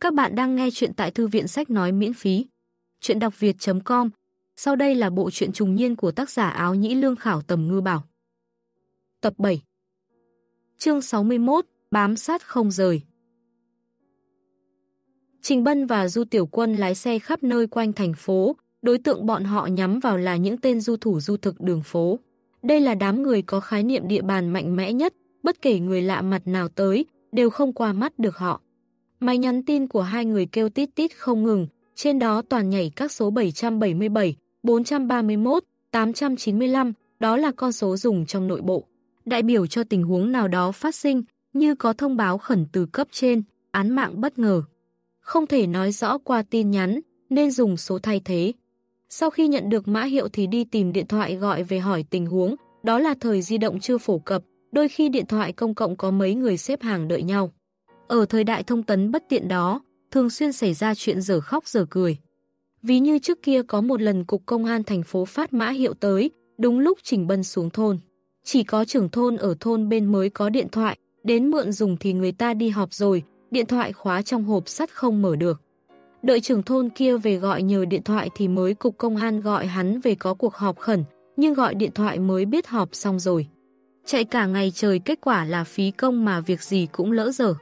Các bạn đang nghe chuyện tại thư viện sách nói miễn phí. Chuyện đọc việt.com Sau đây là bộ truyện trùng niên của tác giả áo nhĩ lương khảo tầm ngư bảo. Tập 7 Chương 61 Bám sát không rời Trình Bân và Du Tiểu Quân lái xe khắp nơi quanh thành phố, đối tượng bọn họ nhắm vào là những tên du thủ du thực đường phố. Đây là đám người có khái niệm địa bàn mạnh mẽ nhất, bất kể người lạ mặt nào tới, đều không qua mắt được họ. Máy nhắn tin của hai người kêu tít tít không ngừng, trên đó toàn nhảy các số 777, 431, 895, đó là con số dùng trong nội bộ. Đại biểu cho tình huống nào đó phát sinh, như có thông báo khẩn từ cấp trên, án mạng bất ngờ. Không thể nói rõ qua tin nhắn, nên dùng số thay thế. Sau khi nhận được mã hiệu thì đi tìm điện thoại gọi về hỏi tình huống, đó là thời di động chưa phổ cập, đôi khi điện thoại công cộng có mấy người xếp hàng đợi nhau. Ở thời đại thông tấn bất tiện đó, thường xuyên xảy ra chuyện dở khóc dở cười. Ví như trước kia có một lần cục công an thành phố phát mã hiệu tới, đúng lúc Trình Bân xuống thôn. Chỉ có trưởng thôn ở thôn bên mới có điện thoại, đến mượn dùng thì người ta đi họp rồi, điện thoại khóa trong hộp sắt không mở được. Đợi trưởng thôn kia về gọi nhờ điện thoại thì mới cục công an gọi hắn về có cuộc họp khẩn, nhưng gọi điện thoại mới biết họp xong rồi. Chạy cả ngày trời kết quả là phí công mà việc gì cũng lỡ dở.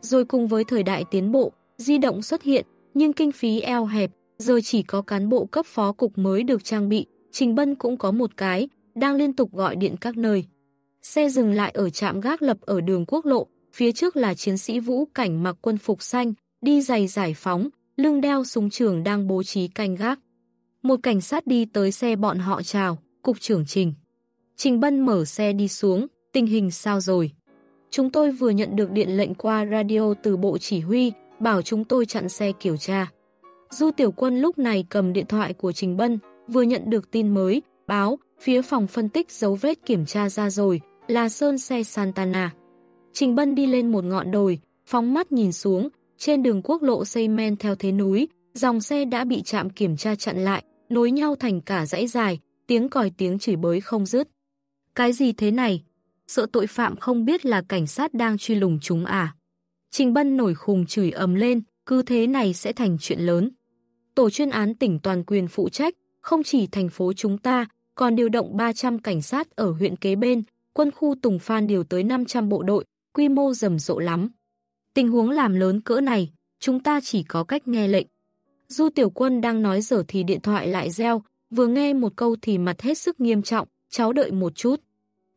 Rồi cùng với thời đại tiến bộ, di động xuất hiện, nhưng kinh phí eo hẹp, giờ chỉ có cán bộ cấp phó cục mới được trang bị, Trình Bân cũng có một cái, đang liên tục gọi điện các nơi. Xe dừng lại ở trạm gác lập ở đường quốc lộ, phía trước là chiến sĩ vũ cảnh mặc quân phục xanh, đi giày giải phóng, lưng đeo súng trường đang bố trí canh gác. Một cảnh sát đi tới xe bọn họ chào, cục trưởng Trình. Trình Bân mở xe đi xuống, tình hình sao rồi? Chúng tôi vừa nhận được điện lệnh qua radio từ bộ chỉ huy, bảo chúng tôi chặn xe kiểm tra. Du Tiểu Quân lúc này cầm điện thoại của Trình Bân, vừa nhận được tin mới, báo, phía phòng phân tích dấu vết kiểm tra ra rồi, là sơn xe Santana. Trình Bân đi lên một ngọn đồi, phóng mắt nhìn xuống, trên đường quốc lộ xây men theo thế núi, dòng xe đã bị chạm kiểm tra chặn lại, nối nhau thành cả dãy dài, tiếng còi tiếng chửi bới không dứt. Cái gì thế này? Sợ tội phạm không biết là cảnh sát đang truy lùng chúng à. Trình Bân nổi khùng chửi ầm lên, cứ thế này sẽ thành chuyện lớn. Tổ chuyên án tỉnh toàn quyền phụ trách, không chỉ thành phố chúng ta, còn điều động 300 cảnh sát ở huyện kế bên, quân khu Tùng Phan điều tới 500 bộ đội, quy mô rầm rộ lắm. Tình huống làm lớn cỡ này, chúng ta chỉ có cách nghe lệnh. Du Tiểu Quân đang nói dở thì điện thoại lại reo, vừa nghe một câu thì mặt hết sức nghiêm trọng, cháu đợi một chút.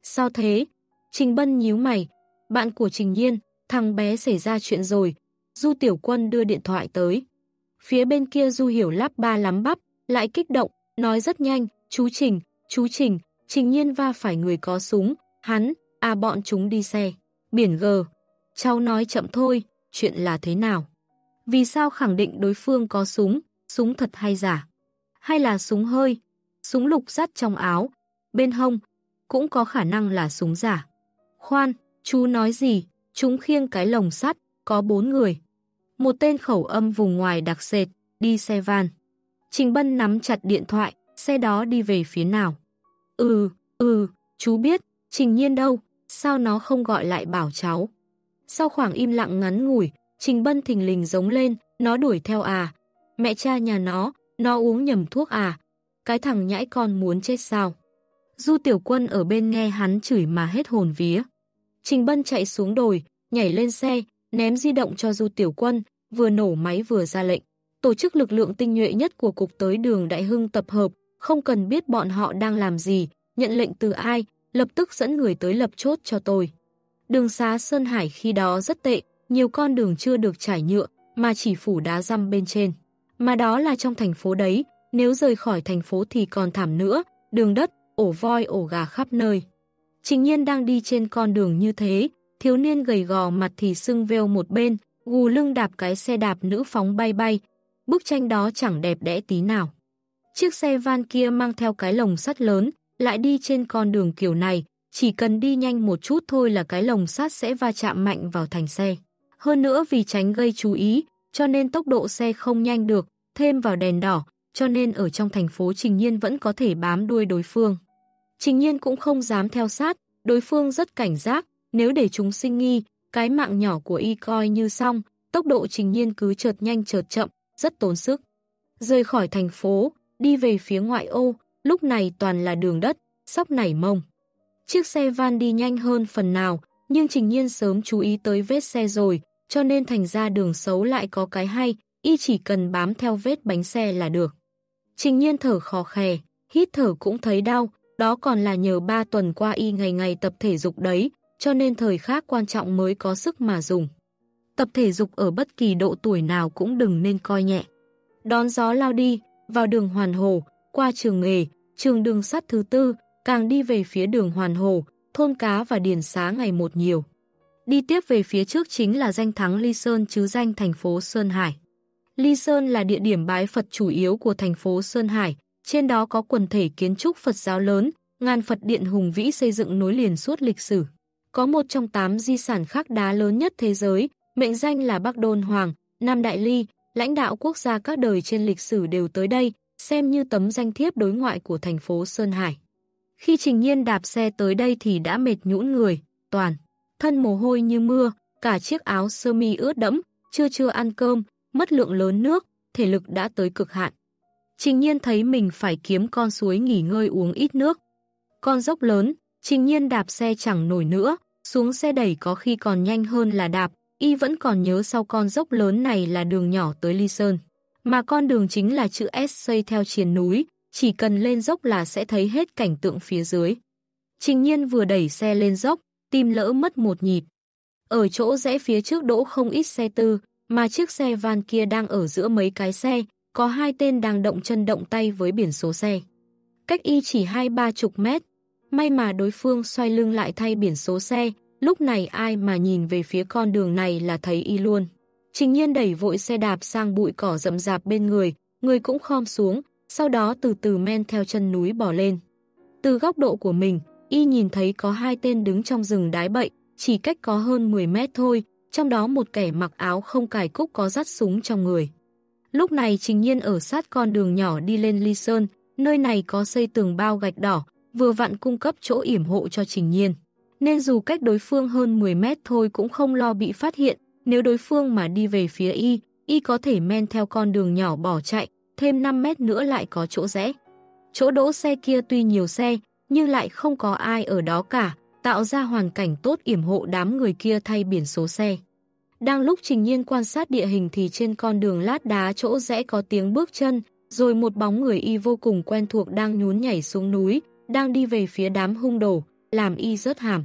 Sao thế? Trình Bân nhíu mày, bạn của Trình Nhiên, thằng bé xảy ra chuyện rồi. Du Tiểu Quân đưa điện thoại tới. Phía bên kia Du Hiểu lắp ba lắm bắp, lại kích động, nói rất nhanh, chú Trình, chú Trình, Trình Nhiên va phải người có súng, hắn, à bọn chúng đi xe. Biển G. Cháu nói chậm thôi, chuyện là thế nào? Vì sao khẳng định đối phương có súng, súng thật hay giả? Hay là súng hơi, súng lục sắt trong áo, bên hông, cũng có khả năng là súng giả. Khoan, chú nói gì? Chúng khiêng cái lồng sắt, có bốn người. Một tên khẩu âm vùng ngoài đặc sệt, đi xe van. Trình Bân nắm chặt điện thoại, xe đó đi về phía nào? Ừ, ừ, chú biết, Trình Nhiên đâu, sao nó không gọi lại bảo cháu? Sau khoảng im lặng ngắn ngủi, Trình Bân thình lình giống lên, nó đuổi theo à. Mẹ cha nhà nó, nó uống nhầm thuốc à. Cái thằng nhãi con muốn chết sao? Du Tiểu Quân ở bên nghe hắn chửi mà hết hồn vía. Trình Bân chạy xuống đồi, nhảy lên xe, ném di động cho Du Tiểu Quân, vừa nổ máy vừa ra lệnh. Tổ chức lực lượng tinh nhuệ nhất của cục tới đường Đại Hưng tập hợp, không cần biết bọn họ đang làm gì, nhận lệnh từ ai, lập tức dẫn người tới lập chốt cho tôi. Đường xá Sơn Hải khi đó rất tệ, nhiều con đường chưa được trải nhựa, mà chỉ phủ đá răm bên trên. Mà đó là trong thành phố đấy, nếu rời khỏi thành phố thì còn thảm nữa, đường đất, ổ voi ổ gà khắp nơi. Trình nhiên đang đi trên con đường như thế, thiếu niên gầy gò mặt thì sưng veo một bên, gù lưng đạp cái xe đạp nữ phóng bay bay. Bức tranh đó chẳng đẹp đẽ tí nào. Chiếc xe van kia mang theo cái lồng sắt lớn, lại đi trên con đường kiểu này, chỉ cần đi nhanh một chút thôi là cái lồng sắt sẽ va chạm mạnh vào thành xe. Hơn nữa vì tránh gây chú ý, cho nên tốc độ xe không nhanh được, thêm vào đèn đỏ, cho nên ở trong thành phố Trình Nhiên vẫn có thể bám đuôi đối phương. Trình nhiên cũng không dám theo sát, đối phương rất cảnh giác, nếu để chúng sinh nghi, cái mạng nhỏ của y coi như xong, tốc độ trình nhiên cứ chợt nhanh chợt chậm, rất tốn sức. Rời khỏi thành phố, đi về phía ngoại ô, lúc này toàn là đường đất, sóc nảy mông. Chiếc xe van đi nhanh hơn phần nào, nhưng Trình Nhiên sớm chú ý tới vết xe rồi, cho nên thành ra đường xấu lại có cái hay, y chỉ cần bám theo vết bánh xe là được. Trình Nhiên thở khó khè, hít thở cũng thấy đau, đó còn là nhờ ba tuần qua y ngày ngày tập thể dục đấy, cho nên thời khác quan trọng mới có sức mà dùng. Tập thể dục ở bất kỳ độ tuổi nào cũng đừng nên coi nhẹ. Đón gió lao đi, vào đường Hoàn Hồ, qua trường nghề, trường đường sắt thứ tư, càng đi về phía đường Hoàn Hồ, thôn cá và điền xá ngày một nhiều. Đi tiếp về phía trước chính là danh thắng Ly Sơn chứ danh thành phố Sơn Hải. Ly Sơn là địa điểm bái Phật chủ yếu của thành phố Sơn Hải, trên đó có quần thể kiến trúc Phật giáo lớn, ngàn Phật điện hùng vĩ xây dựng nối liền suốt lịch sử. Có một trong tám di sản khắc đá lớn nhất thế giới, mệnh danh là Bắc Đôn Hoàng, Nam Đại Ly, lãnh đạo quốc gia các đời trên lịch sử đều tới đây, xem như tấm danh thiếp đối ngoại của thành phố Sơn Hải. Khi Trình Nhiên đạp xe tới đây thì đã mệt nhũn người, toàn, thân mồ hôi như mưa, cả chiếc áo sơ mi ướt đẫm, chưa chưa ăn cơm, mất lượng lớn nước, thể lực đã tới cực hạn. Trình Nhiên thấy mình phải kiếm con suối nghỉ ngơi uống ít nước. Con dốc lớn, Trình Nhiên đạp xe chẳng nổi nữa, xuống xe đẩy có khi còn nhanh hơn là đạp, y vẫn còn nhớ sau con dốc lớn này là đường nhỏ tới Ly Sơn. Mà con đường chính là chữ S xây theo triền núi, chỉ cần lên dốc là sẽ thấy hết cảnh tượng phía dưới. Trình nhiên vừa đẩy xe lên dốc, tim lỡ mất một nhịp. Ở chỗ rẽ phía trước đỗ không ít xe tư, mà chiếc xe van kia đang ở giữa mấy cái xe, có hai tên đang động chân động tay với biển số xe. Cách y chỉ hai ba chục mét, may mà đối phương xoay lưng lại thay biển số xe, lúc này ai mà nhìn về phía con đường này là thấy y luôn. Trình nhiên đẩy vội xe đạp sang bụi cỏ rậm rạp bên người, người cũng khom xuống, sau đó từ từ men theo chân núi bỏ lên. Từ góc độ của mình, y nhìn thấy có hai tên đứng trong rừng đái bậy, chỉ cách có hơn 10 mét thôi, trong đó một kẻ mặc áo không cài cúc có dắt súng trong người. Lúc này Trình Nhiên ở sát con đường nhỏ đi lên Ly Sơn, nơi này có xây tường bao gạch đỏ, vừa vặn cung cấp chỗ yểm hộ cho Trình Nhiên. Nên dù cách đối phương hơn 10 mét thôi cũng không lo bị phát hiện, nếu đối phương mà đi về phía y, y có thể men theo con đường nhỏ bỏ chạy, thêm 5 mét nữa lại có chỗ rẽ. Chỗ đỗ xe kia tuy nhiều xe, nhưng lại không có ai ở đó cả, tạo ra hoàn cảnh tốt yểm hộ đám người kia thay biển số xe. Đang lúc Trình Nhiên quan sát địa hình thì trên con đường lát đá chỗ rẽ có tiếng bước chân, rồi một bóng người y vô cùng quen thuộc đang nhún nhảy xuống núi, đang đi về phía đám hung đồ, làm y rớt hàm.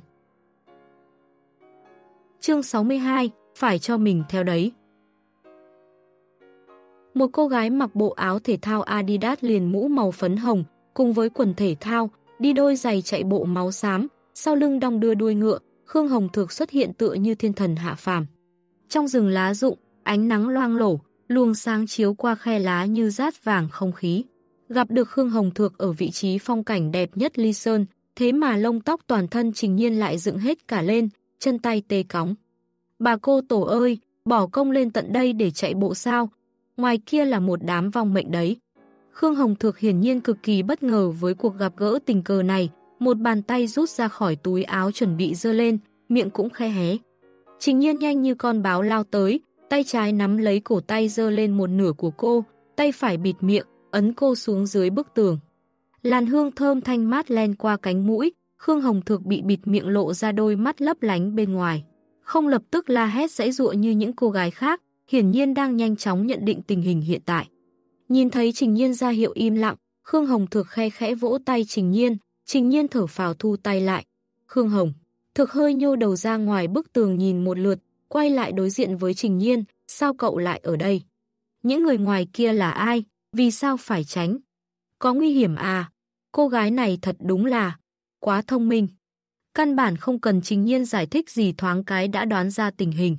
Chương 62, phải cho mình theo đấy. Một cô gái mặc bộ áo thể thao Adidas liền mũ màu phấn hồng, cùng với quần thể thao, đi đôi giày chạy bộ máu xám, sau lưng đong đưa đuôi ngựa, Khương Hồng Thược xuất hiện tựa như thiên thần hạ phàm. Trong rừng lá rụng, ánh nắng loang lổ, luồng sáng chiếu qua khe lá như rát vàng không khí. Gặp được Khương Hồng Thược ở vị trí phong cảnh đẹp nhất Ly Sơn, thế mà lông tóc toàn thân trình nhiên lại dựng hết cả lên, chân tay tê cóng. Bà cô tổ ơi, bỏ công lên tận đây để chạy bộ sao, ngoài kia là một đám vong mệnh đấy. Khương Hồng Thược hiển nhiên cực kỳ bất ngờ với cuộc gặp gỡ tình cờ này, một bàn tay rút ra khỏi túi áo chuẩn bị dơ lên, miệng cũng khe hé. Trình nhiên nhanh như con báo lao tới, tay trái nắm lấy cổ tay dơ lên một nửa của cô, tay phải bịt miệng, ấn cô xuống dưới bức tường. Làn hương thơm thanh mát len qua cánh mũi, Khương Hồng Thược bị bịt miệng lộ ra đôi mắt lấp lánh bên ngoài. Không lập tức la hét dãy dụa như những cô gái khác, hiển nhiên đang nhanh chóng nhận định tình hình hiện tại. Nhìn thấy Trình Nhiên ra hiệu im lặng, Khương Hồng Thược khe khẽ vỗ tay Trình Nhiên, Trình Nhiên thở phào thu tay lại. Khương Hồng, thực hơi nhô đầu ra ngoài bức tường nhìn một lượt, quay lại đối diện với Trình Nhiên, sao cậu lại ở đây? Những người ngoài kia là ai? Vì sao phải tránh? Có nguy hiểm à? Cô gái này thật đúng là quá thông minh. Căn bản không cần Trình Nhiên giải thích gì thoáng cái đã đoán ra tình hình.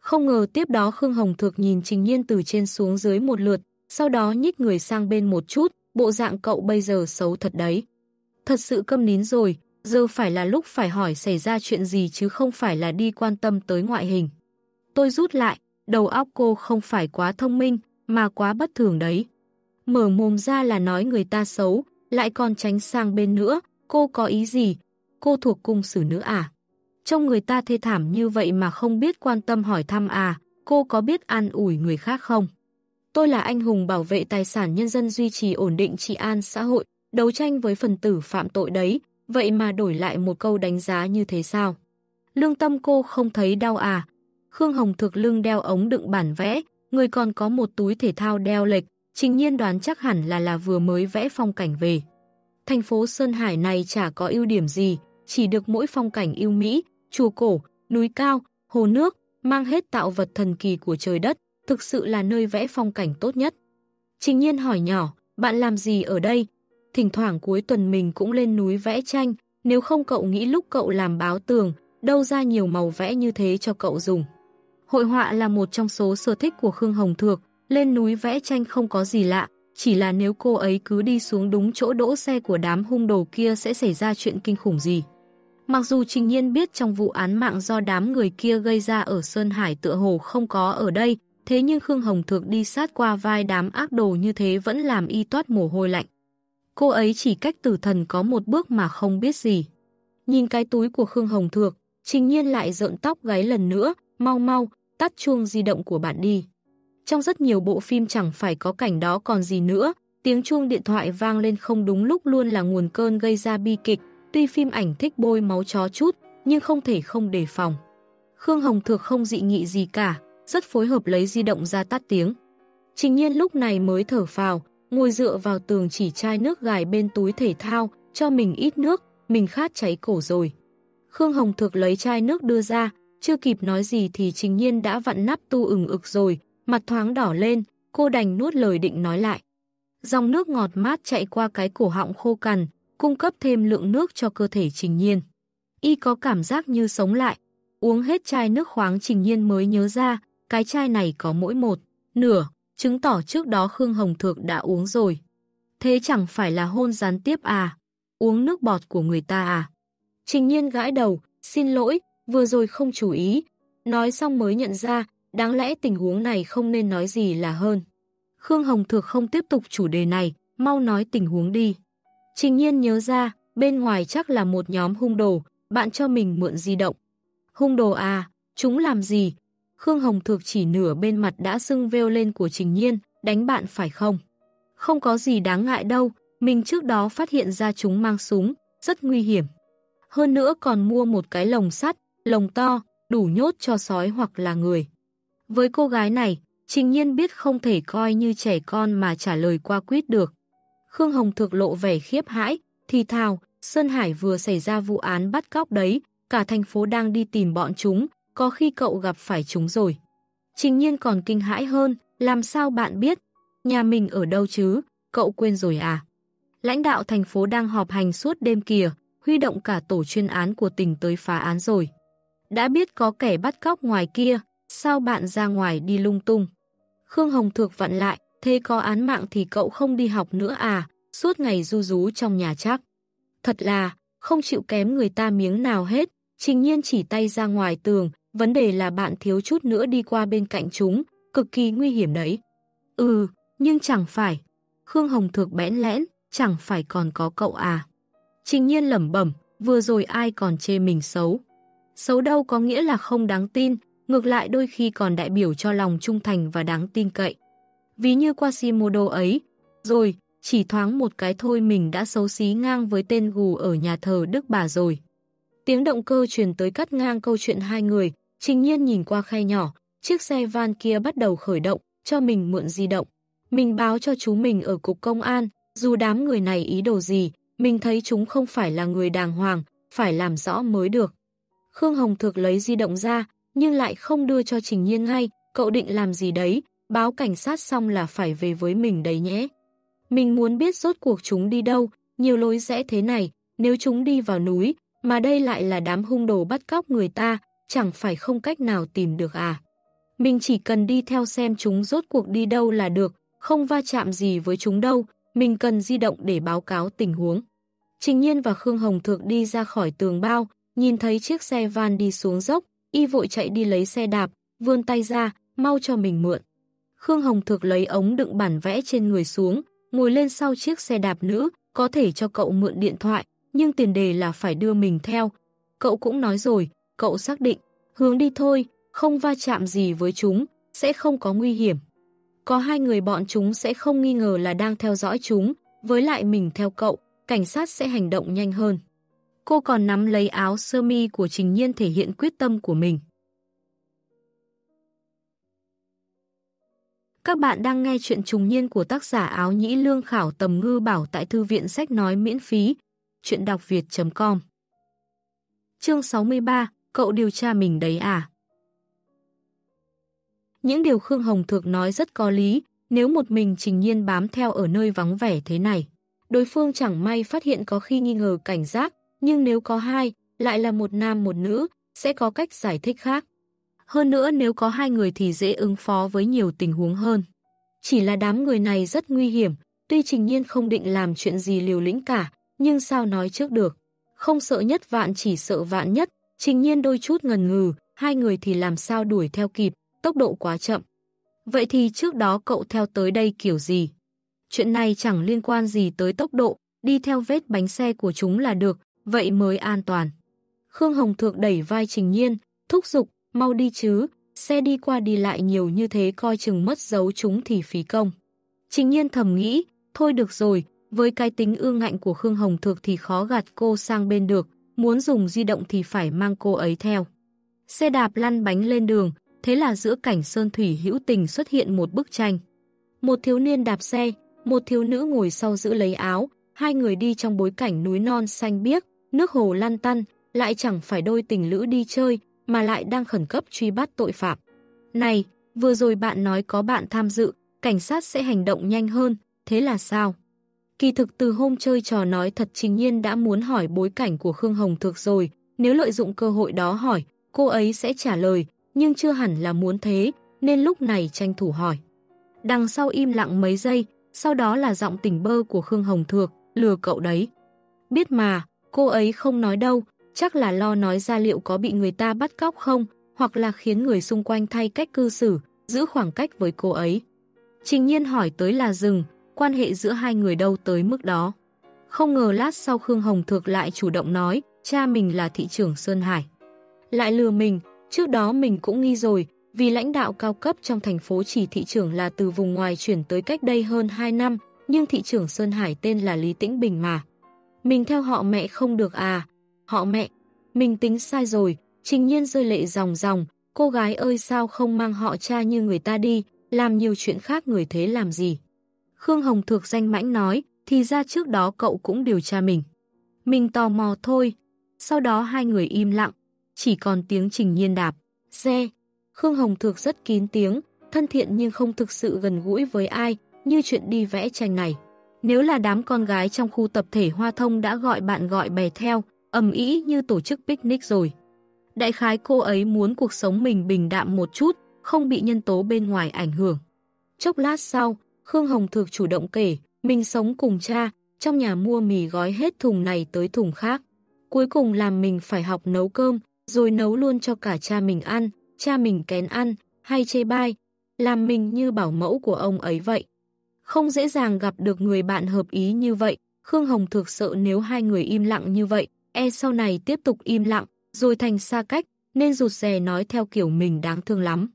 Không ngờ tiếp đó Khương Hồng Thược nhìn Trình Nhiên từ trên xuống dưới một lượt, sau đó nhích người sang bên một chút, bộ dạng cậu bây giờ xấu thật đấy. Thật sự câm nín rồi, giờ phải là lúc phải hỏi xảy ra chuyện gì chứ không phải là đi quan tâm tới ngoại hình. Tôi rút lại, đầu óc cô không phải quá thông minh, mà quá bất thường đấy. Mở mồm ra là nói người ta xấu, lại còn tránh sang bên nữa, cô có ý gì? Cô thuộc cung xử nữ à? Trông người ta thê thảm như vậy mà không biết quan tâm hỏi thăm à, cô có biết an ủi người khác không? Tôi là anh hùng bảo vệ tài sản nhân dân duy trì ổn định trị an xã hội, đấu tranh với phần tử phạm tội đấy, vậy mà đổi lại một câu đánh giá như thế sao? Lương tâm cô không thấy đau à? Khương Hồng thực lưng đeo ống đựng bản vẽ, người còn có một túi thể thao đeo lệch, trình nhiên đoán chắc hẳn là là vừa mới vẽ phong cảnh về. Thành phố Sơn Hải này chả có ưu điểm gì, chỉ được mỗi phong cảnh yêu Mỹ, chùa cổ, núi cao, hồ nước, mang hết tạo vật thần kỳ của trời đất, thực sự là nơi vẽ phong cảnh tốt nhất. Trình nhiên hỏi nhỏ, bạn làm gì ở đây? Thỉnh thoảng cuối tuần mình cũng lên núi vẽ tranh, nếu không cậu nghĩ lúc cậu làm báo tường, đâu ra nhiều màu vẽ như thế cho cậu dùng. Hội họa là một trong số sở thích của Khương Hồng Thược, lên núi vẽ tranh không có gì lạ, chỉ là nếu cô ấy cứ đi xuống đúng chỗ đỗ xe của đám hung đồ kia sẽ xảy ra chuyện kinh khủng gì. Mặc dù Trình Nhiên biết trong vụ án mạng do đám người kia gây ra ở Sơn Hải tựa hồ không có ở đây, thế nhưng Khương Hồng Thược đi sát qua vai đám ác đồ như thế vẫn làm y toát mồ hôi lạnh. Cô ấy chỉ cách tử thần có một bước mà không biết gì. Nhìn cái túi của Khương Hồng Thược, Trình Nhiên lại rợn tóc gáy lần nữa, mau mau, tắt chuông di động của bạn đi. Trong rất nhiều bộ phim chẳng phải có cảnh đó còn gì nữa, tiếng chuông điện thoại vang lên không đúng lúc luôn là nguồn cơn gây ra bi kịch, tuy phim ảnh thích bôi máu chó chút, nhưng không thể không đề phòng. Khương Hồng Thược không dị nghị gì cả, rất phối hợp lấy di động ra tắt tiếng. Trình nhiên lúc này mới thở phào, ngồi dựa vào tường chỉ chai nước gài bên túi thể thao, cho mình ít nước, mình khát cháy cổ rồi. Khương Hồng Thược lấy chai nước đưa ra, chưa kịp nói gì thì Trình Nhiên đã vặn nắp tu ửng ực rồi, mặt thoáng đỏ lên, cô đành nuốt lời định nói lại. Dòng nước ngọt mát chạy qua cái cổ họng khô cằn, cung cấp thêm lượng nước cho cơ thể Trình Nhiên. Y có cảm giác như sống lại, uống hết chai nước khoáng Trình Nhiên mới nhớ ra, cái chai này có mỗi một, nửa, chứng tỏ trước đó Khương Hồng Thược đã uống rồi. Thế chẳng phải là hôn gián tiếp à? Uống nước bọt của người ta à? Trình Nhiên gãi đầu, xin lỗi, vừa rồi không chú ý. Nói xong mới nhận ra, đáng lẽ tình huống này không nên nói gì là hơn. Khương Hồng Thược không tiếp tục chủ đề này, mau nói tình huống đi. Trình nhiên nhớ ra, bên ngoài chắc là một nhóm hung đồ, bạn cho mình mượn di động. Hung đồ à, chúng làm gì? Khương Hồng Thược chỉ nửa bên mặt đã sưng veo lên của Trình Nhiên, đánh bạn phải không? Không có gì đáng ngại đâu, mình trước đó phát hiện ra chúng mang súng, rất nguy hiểm. Hơn nữa còn mua một cái lồng sắt, lồng to, đủ nhốt cho sói hoặc là người. Với cô gái này, Trình Nhiên biết không thể coi như trẻ con mà trả lời qua quýt được. Khương Hồng Thược lộ vẻ khiếp hãi, thì thào, Sơn Hải vừa xảy ra vụ án bắt cóc đấy, cả thành phố đang đi tìm bọn chúng, có khi cậu gặp phải chúng rồi. Trình nhiên còn kinh hãi hơn, làm sao bạn biết? Nhà mình ở đâu chứ? Cậu quên rồi à? Lãnh đạo thành phố đang họp hành suốt đêm kìa, huy động cả tổ chuyên án của tỉnh tới phá án rồi. Đã biết có kẻ bắt cóc ngoài kia, sao bạn ra ngoài đi lung tung? Khương Hồng Thược vặn lại, thế có án mạng thì cậu không đi học nữa à, suốt ngày du rú trong nhà chắc. Thật là, không chịu kém người ta miếng nào hết, trình nhiên chỉ tay ra ngoài tường, vấn đề là bạn thiếu chút nữa đi qua bên cạnh chúng, cực kỳ nguy hiểm đấy. Ừ, nhưng chẳng phải. Khương Hồng Thược bẽn lẽn, chẳng phải còn có cậu à. Trình nhiên lẩm bẩm, vừa rồi ai còn chê mình xấu. Xấu đâu có nghĩa là không đáng tin, ngược lại đôi khi còn đại biểu cho lòng trung thành và đáng tin cậy. Ví như Quasimodo ấy, rồi, chỉ thoáng một cái thôi mình đã xấu xí ngang với tên gù ở nhà thờ Đức Bà rồi. Tiếng động cơ truyền tới cắt ngang câu chuyện hai người, trình nhiên nhìn qua khe nhỏ, chiếc xe van kia bắt đầu khởi động, cho mình mượn di động. Mình báo cho chú mình ở cục công an, dù đám người này ý đồ gì, mình thấy chúng không phải là người đàng hoàng, phải làm rõ mới được. Khương Hồng thực lấy di động ra, nhưng lại không đưa cho Trình Nhiên ngay, cậu định làm gì đấy, báo cảnh sát xong là phải về với mình đấy nhé. Mình muốn biết rốt cuộc chúng đi đâu, nhiều lối rẽ thế này, nếu chúng đi vào núi, mà đây lại là đám hung đồ bắt cóc người ta, chẳng phải không cách nào tìm được à. Mình chỉ cần đi theo xem chúng rốt cuộc đi đâu là được, không va chạm gì với chúng đâu, mình cần di động để báo cáo tình huống. Trình Nhiên và Khương Hồng Thược đi ra khỏi tường bao, nhìn thấy chiếc xe van đi xuống dốc, y vội chạy đi lấy xe đạp, vươn tay ra, mau cho mình mượn. Khương Hồng Thược lấy ống đựng bản vẽ trên người xuống, ngồi lên sau chiếc xe đạp nữ, có thể cho cậu mượn điện thoại, nhưng tiền đề là phải đưa mình theo. Cậu cũng nói rồi, cậu xác định, hướng đi thôi, không va chạm gì với chúng, sẽ không có nguy hiểm. Có hai người bọn chúng sẽ không nghi ngờ là đang theo dõi chúng, với lại mình theo cậu, cảnh sát sẽ hành động nhanh hơn. Cô còn nắm lấy áo sơ mi của Trình Nhiên thể hiện quyết tâm của mình. Các bạn đang nghe chuyện trùng niên của tác giả áo nhĩ lương khảo tầm ngư bảo tại thư viện sách nói miễn phí. Chuyện đọc việt.com Chương 63 Cậu điều tra mình đấy à? Những điều Khương Hồng Thược nói rất có lý, nếu một mình Trình Nhiên bám theo ở nơi vắng vẻ thế này. Đối phương chẳng may phát hiện có khi nghi ngờ cảnh giác, nhưng nếu có hai, lại là một nam một nữ, sẽ có cách giải thích khác. Hơn nữa nếu có hai người thì dễ ứng phó với nhiều tình huống hơn. Chỉ là đám người này rất nguy hiểm, tuy Trình Nhiên không định làm chuyện gì liều lĩnh cả, nhưng sao nói trước được. Không sợ nhất vạn chỉ sợ vạn nhất, Trình Nhiên đôi chút ngần ngừ, hai người thì làm sao đuổi theo kịp, tốc độ quá chậm. Vậy thì trước đó cậu theo tới đây kiểu gì? Chuyện này chẳng liên quan gì tới tốc độ, đi theo vết bánh xe của chúng là được, vậy mới an toàn. Khương Hồng Thược đẩy vai Trình Nhiên, thúc giục, mau đi chứ, xe đi qua đi lại nhiều như thế coi chừng mất dấu chúng thì phí công. Trình Nhiên thầm nghĩ, thôi được rồi, với cái tính ương ngạnh của Khương Hồng Thược thì khó gạt cô sang bên được, muốn dùng di động thì phải mang cô ấy theo. Xe đạp lăn bánh lên đường, thế là giữa cảnh sơn thủy hữu tình xuất hiện một bức tranh. Một thiếu niên đạp xe, một thiếu nữ ngồi sau giữ lấy áo, hai người đi trong bối cảnh núi non xanh biếc, nước hồ lăn tăn, lại chẳng phải đôi tình lữ đi chơi, mà lại đang khẩn cấp truy bắt tội phạm. Này, vừa rồi bạn nói có bạn tham dự, cảnh sát sẽ hành động nhanh hơn, thế là sao? Kỳ thực từ hôm chơi trò nói thật trình nhiên đã muốn hỏi bối cảnh của Khương Hồng Thực rồi, nếu lợi dụng cơ hội đó hỏi, cô ấy sẽ trả lời, nhưng chưa hẳn là muốn thế, nên lúc này tranh thủ hỏi. Đằng sau im lặng mấy giây, sau đó là giọng tỉnh bơ của Khương Hồng Thược, lừa cậu đấy. Biết mà, cô ấy không nói đâu, chắc là lo nói ra liệu có bị người ta bắt cóc không, hoặc là khiến người xung quanh thay cách cư xử, giữ khoảng cách với cô ấy. Trình nhiên hỏi tới là dừng, quan hệ giữa hai người đâu tới mức đó. Không ngờ lát sau Khương Hồng Thược lại chủ động nói, cha mình là thị trưởng Sơn Hải. Lại lừa mình, trước đó mình cũng nghi rồi, vì lãnh đạo cao cấp trong thành phố chỉ thị trưởng là từ vùng ngoài chuyển tới cách đây hơn 2 năm, nhưng thị trưởng Sơn Hải tên là Lý Tĩnh Bình mà. Mình theo họ mẹ không được à? Họ mẹ, mình tính sai rồi, trình nhiên rơi lệ ròng ròng, cô gái ơi sao không mang họ cha như người ta đi, làm nhiều chuyện khác người thế làm gì. Khương Hồng Thược danh mãnh nói, thì ra trước đó cậu cũng điều tra mình. Mình tò mò thôi. Sau đó hai người im lặng, chỉ còn tiếng trình nhiên đạp. Xe. Khương Hồng Thược rất kín tiếng, thân thiện nhưng không thực sự gần gũi với ai, như chuyện đi vẽ tranh này. Nếu là đám con gái trong khu tập thể Hoa Thông đã gọi bạn gọi bè theo, ầm ý như tổ chức picnic rồi. Đại khái cô ấy muốn cuộc sống mình bình đạm một chút, không bị nhân tố bên ngoài ảnh hưởng. Chốc lát sau, Khương Hồng Thược chủ động kể, mình sống cùng cha, trong nhà mua mì gói hết thùng này tới thùng khác. Cuối cùng làm mình phải học nấu cơm, rồi nấu luôn cho cả cha mình ăn, cha mình kén ăn, hay chê bai, làm mình như bảo mẫu của ông ấy vậy. Không dễ dàng gặp được người bạn hợp ý như vậy, Khương Hồng thực sợ nếu hai người im lặng như vậy, e sau này tiếp tục im lặng, rồi thành xa cách, nên rụt rè nói theo kiểu mình đáng thương lắm.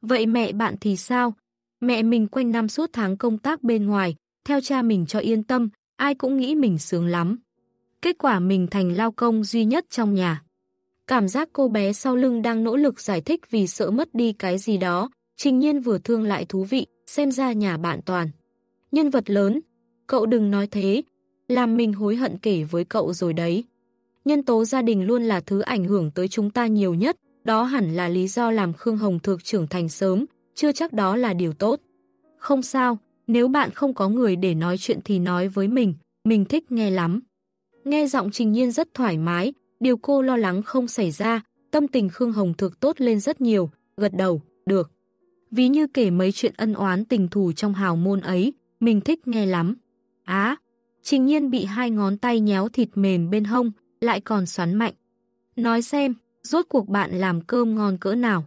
Vậy mẹ bạn thì sao? Mẹ mình quanh năm suốt tháng công tác bên ngoài, theo cha mình cho yên tâm, ai cũng nghĩ mình sướng lắm. Kết quả mình thành lao công duy nhất trong nhà. Cảm giác cô bé sau lưng đang nỗ lực giải thích vì sợ mất đi cái gì đó, trình nhiên vừa thương lại thú vị, xem ra nhà bạn toàn. Nhân vật lớn, cậu đừng nói thế, làm mình hối hận kể với cậu rồi đấy. Nhân tố gia đình luôn là thứ ảnh hưởng tới chúng ta nhiều nhất, đó hẳn là lý do làm Khương Hồng Thược trưởng thành sớm, chưa chắc đó là điều tốt. Không sao, nếu bạn không có người để nói chuyện thì nói với mình, mình thích nghe lắm. Nghe giọng Trình Nhiên rất thoải mái, điều cô lo lắng không xảy ra, tâm tình Khương Hồng Thược tốt lên rất nhiều, gật đầu, được. Ví như kể mấy chuyện ân oán tình thù trong hào môn ấy, mình thích nghe lắm. Á, Trình Nhiên bị hai ngón tay nhéo thịt mềm bên hông, lại còn xoắn mạnh. Nói xem, rốt cuộc bạn làm cơm ngon cỡ nào?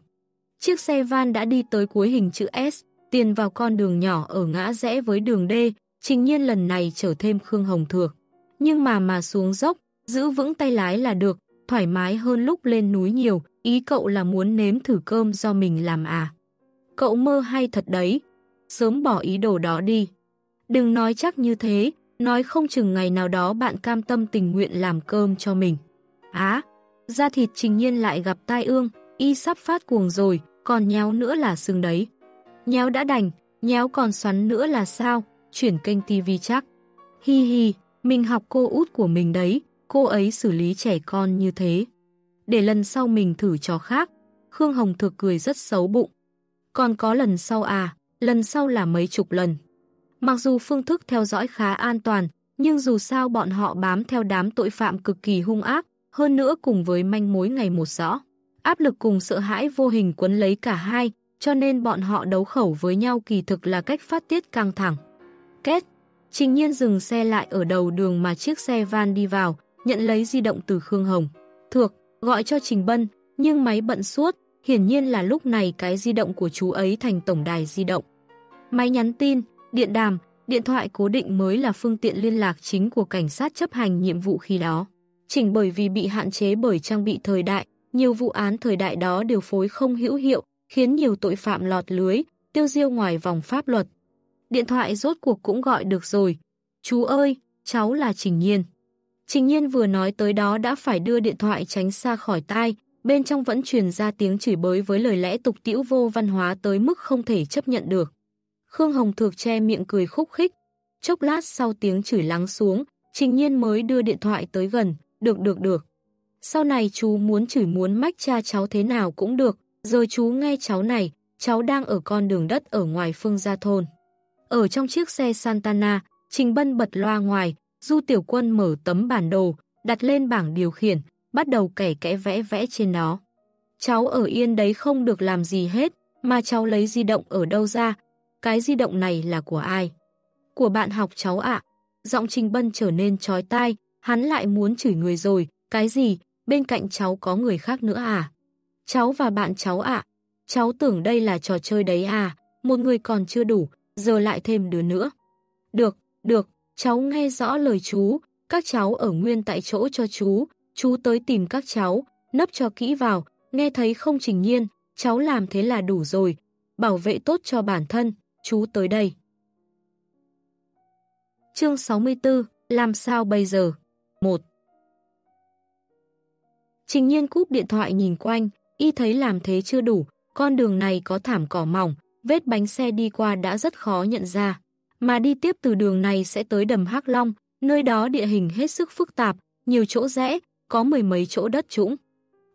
Chiếc xe van đã đi tới cuối hình chữ S, tiền vào con đường nhỏ ở ngã rẽ với đường D, trình nhiên lần này trở thêm Khương Hồng Thược. Nhưng mà mà xuống dốc, giữ vững tay lái là được, thoải mái hơn lúc lên núi nhiều, ý cậu là muốn nếm thử cơm do mình làm à. cậu mơ hay thật đấy. Sớm bỏ ý đồ đó đi. Đừng nói chắc như thế, nói không chừng ngày nào đó bạn cam tâm tình nguyện làm cơm cho mình. Á, da thịt trình nhiên lại gặp tai ương, y sắp phát cuồng rồi, còn nhéo nữa là xương đấy. Nhéo đã đành, nhéo còn xoắn nữa là sao, chuyển kênh tivi chắc. Hi hi, mình học cô út của mình đấy, cô ấy xử lý trẻ con như thế. Để lần sau mình thử trò khác, Khương Hồng thực cười rất xấu bụng. Còn có lần sau à, lần sau là mấy chục lần. Mặc dù phương thức theo dõi khá an toàn, nhưng dù sao bọn họ bám theo đám tội phạm cực kỳ hung ác, hơn nữa cùng với manh mối ngày một rõ. Áp lực cùng sợ hãi vô hình quấn lấy cả hai, cho nên bọn họ đấu khẩu với nhau kỳ thực là cách phát tiết căng thẳng. Kết Trình nhiên dừng xe lại ở đầu đường mà chiếc xe van đi vào, nhận lấy di động từ Khương Hồng. Thược, gọi cho Trình Bân, nhưng máy bận suốt, hiển nhiên là lúc này cái di động của chú ấy thành tổng đài di động. Máy nhắn tin, điện đàm, điện thoại cố định mới là phương tiện liên lạc chính của cảnh sát chấp hành nhiệm vụ khi đó. Chỉnh bởi vì bị hạn chế bởi trang bị thời đại, nhiều vụ án thời đại đó đều phối không hữu hiệu, khiến nhiều tội phạm lọt lưới, tiêu diêu ngoài vòng pháp luật. Điện thoại rốt cuộc cũng gọi được rồi. Chú ơi, cháu là Trình Nhiên. Trình Nhiên vừa nói tới đó đã phải đưa điện thoại tránh xa khỏi tai, bên trong vẫn truyền ra tiếng chửi bới với lời lẽ tục tiễu vô văn hóa tới mức không thể chấp nhận được. Khương Hồng Thược che miệng cười khúc khích. Chốc lát sau tiếng chửi lắng xuống, Trình Nhiên mới đưa điện thoại tới gần, được được được. Sau này chú muốn chửi muốn mách cha cháu thế nào cũng được, rồi chú nghe cháu này, cháu đang ở con đường đất ở ngoài phương gia thôn. Ở trong chiếc xe Santana, Trình Bân bật loa ngoài, Du Tiểu Quân mở tấm bản đồ, đặt lên bảng điều khiển, bắt đầu kẻ kẽ vẽ vẽ trên đó. Cháu ở yên đấy không được làm gì hết, mà cháu lấy di động ở đâu ra? Cái di động này là của ai? Của bạn học cháu ạ. Giọng Trình Bân trở nên trói tai, hắn lại muốn chửi người rồi. Cái gì? Bên cạnh cháu có người khác nữa à? Cháu và bạn cháu ạ. Cháu tưởng đây là trò chơi đấy à? Một người còn chưa đủ, giờ lại thêm đứa nữa. Được, được, cháu nghe rõ lời chú, các cháu ở nguyên tại chỗ cho chú, chú tới tìm các cháu, nấp cho kỹ vào, nghe thấy không trình nhiên, cháu làm thế là đủ rồi, bảo vệ tốt cho bản thân, chú tới đây. Chương 64, làm sao bây giờ? 1. Trình nhiên cúp điện thoại nhìn quanh, y thấy làm thế chưa đủ, con đường này có thảm cỏ mỏng, vết bánh xe đi qua đã rất khó nhận ra. Mà đi tiếp từ đường này sẽ tới đầm Hắc Long, nơi đó địa hình hết sức phức tạp, nhiều chỗ rẽ, có mười mấy chỗ đất trũng.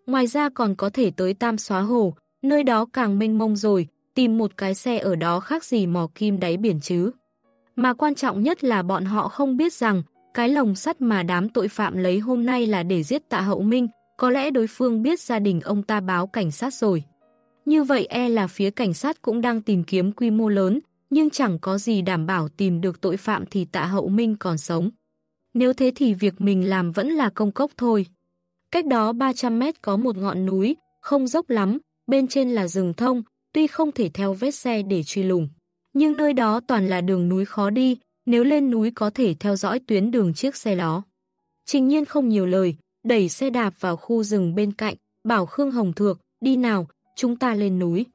Ngoài ra còn có thể tới Tam Xóa Hồ, nơi đó càng mênh mông rồi, tìm một cái xe ở đó khác gì mò kim đáy biển chứ. Mà quan trọng nhất là bọn họ không biết rằng cái lồng sắt mà đám tội phạm lấy hôm nay là để giết tạ hậu minh, có lẽ đối phương biết gia đình ông ta báo cảnh sát rồi. Như vậy e là phía cảnh sát cũng đang tìm kiếm quy mô lớn, nhưng chẳng có gì đảm bảo tìm được tội phạm thì tạ hậu minh còn sống. Nếu thế thì việc mình làm vẫn là công cốc thôi. Cách đó 300 mét có một ngọn núi, không dốc lắm, bên trên là rừng thông, tuy không thể theo vết xe để truy lùng. Nhưng nơi đó toàn là đường núi khó đi, nếu lên núi có thể theo dõi tuyến đường chiếc xe đó. Trình nhiên không nhiều lời, đẩy xe đạp vào khu rừng bên cạnh, bảo Khương Hồng Thược, đi nào, chúng ta lên núi.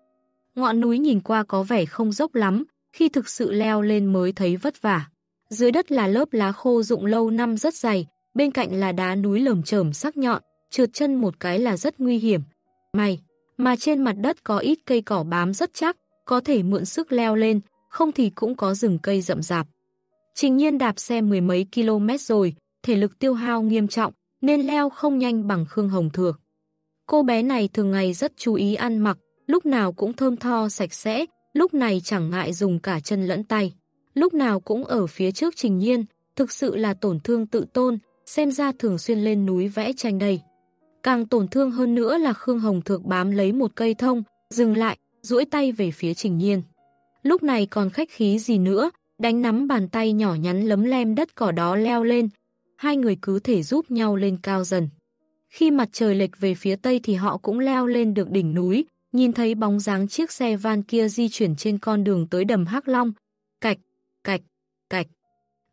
Ngọn núi nhìn qua có vẻ không dốc lắm, khi thực sự leo lên mới thấy vất vả. Dưới đất là lớp lá khô rụng lâu năm rất dày, bên cạnh là đá núi lởm chởm sắc nhọn, trượt chân một cái là rất nguy hiểm. May, mà trên mặt đất có ít cây cỏ bám rất chắc, có thể mượn sức leo lên, không thì cũng có rừng cây rậm rạp. Trình nhiên đạp xe mười mấy km rồi, thể lực tiêu hao nghiêm trọng, nên leo không nhanh bằng Khương Hồng Thược. Cô bé này thường ngày rất chú ý ăn mặc, lúc nào cũng thơm tho sạch sẽ, lúc này chẳng ngại dùng cả chân lẫn tay. Lúc nào cũng ở phía trước Trình Nhiên, thực sự là tổn thương tự tôn, xem ra thường xuyên lên núi vẽ tranh đây. Càng tổn thương hơn nữa là Khương Hồng Thược bám lấy một cây thông, dừng lại, duỗi tay về phía Trình Nhiên. Lúc này còn khách khí gì nữa, đánh nắm bàn tay nhỏ nhắn lấm lem đất cỏ đó leo lên, hai người cứ thể giúp nhau lên cao dần. Khi mặt trời lệch về phía tây thì họ cũng leo lên được đỉnh núi, nhìn thấy bóng dáng chiếc xe van kia di chuyển trên con đường tới đầm Hắc Long. Cạch, cạch, cạch.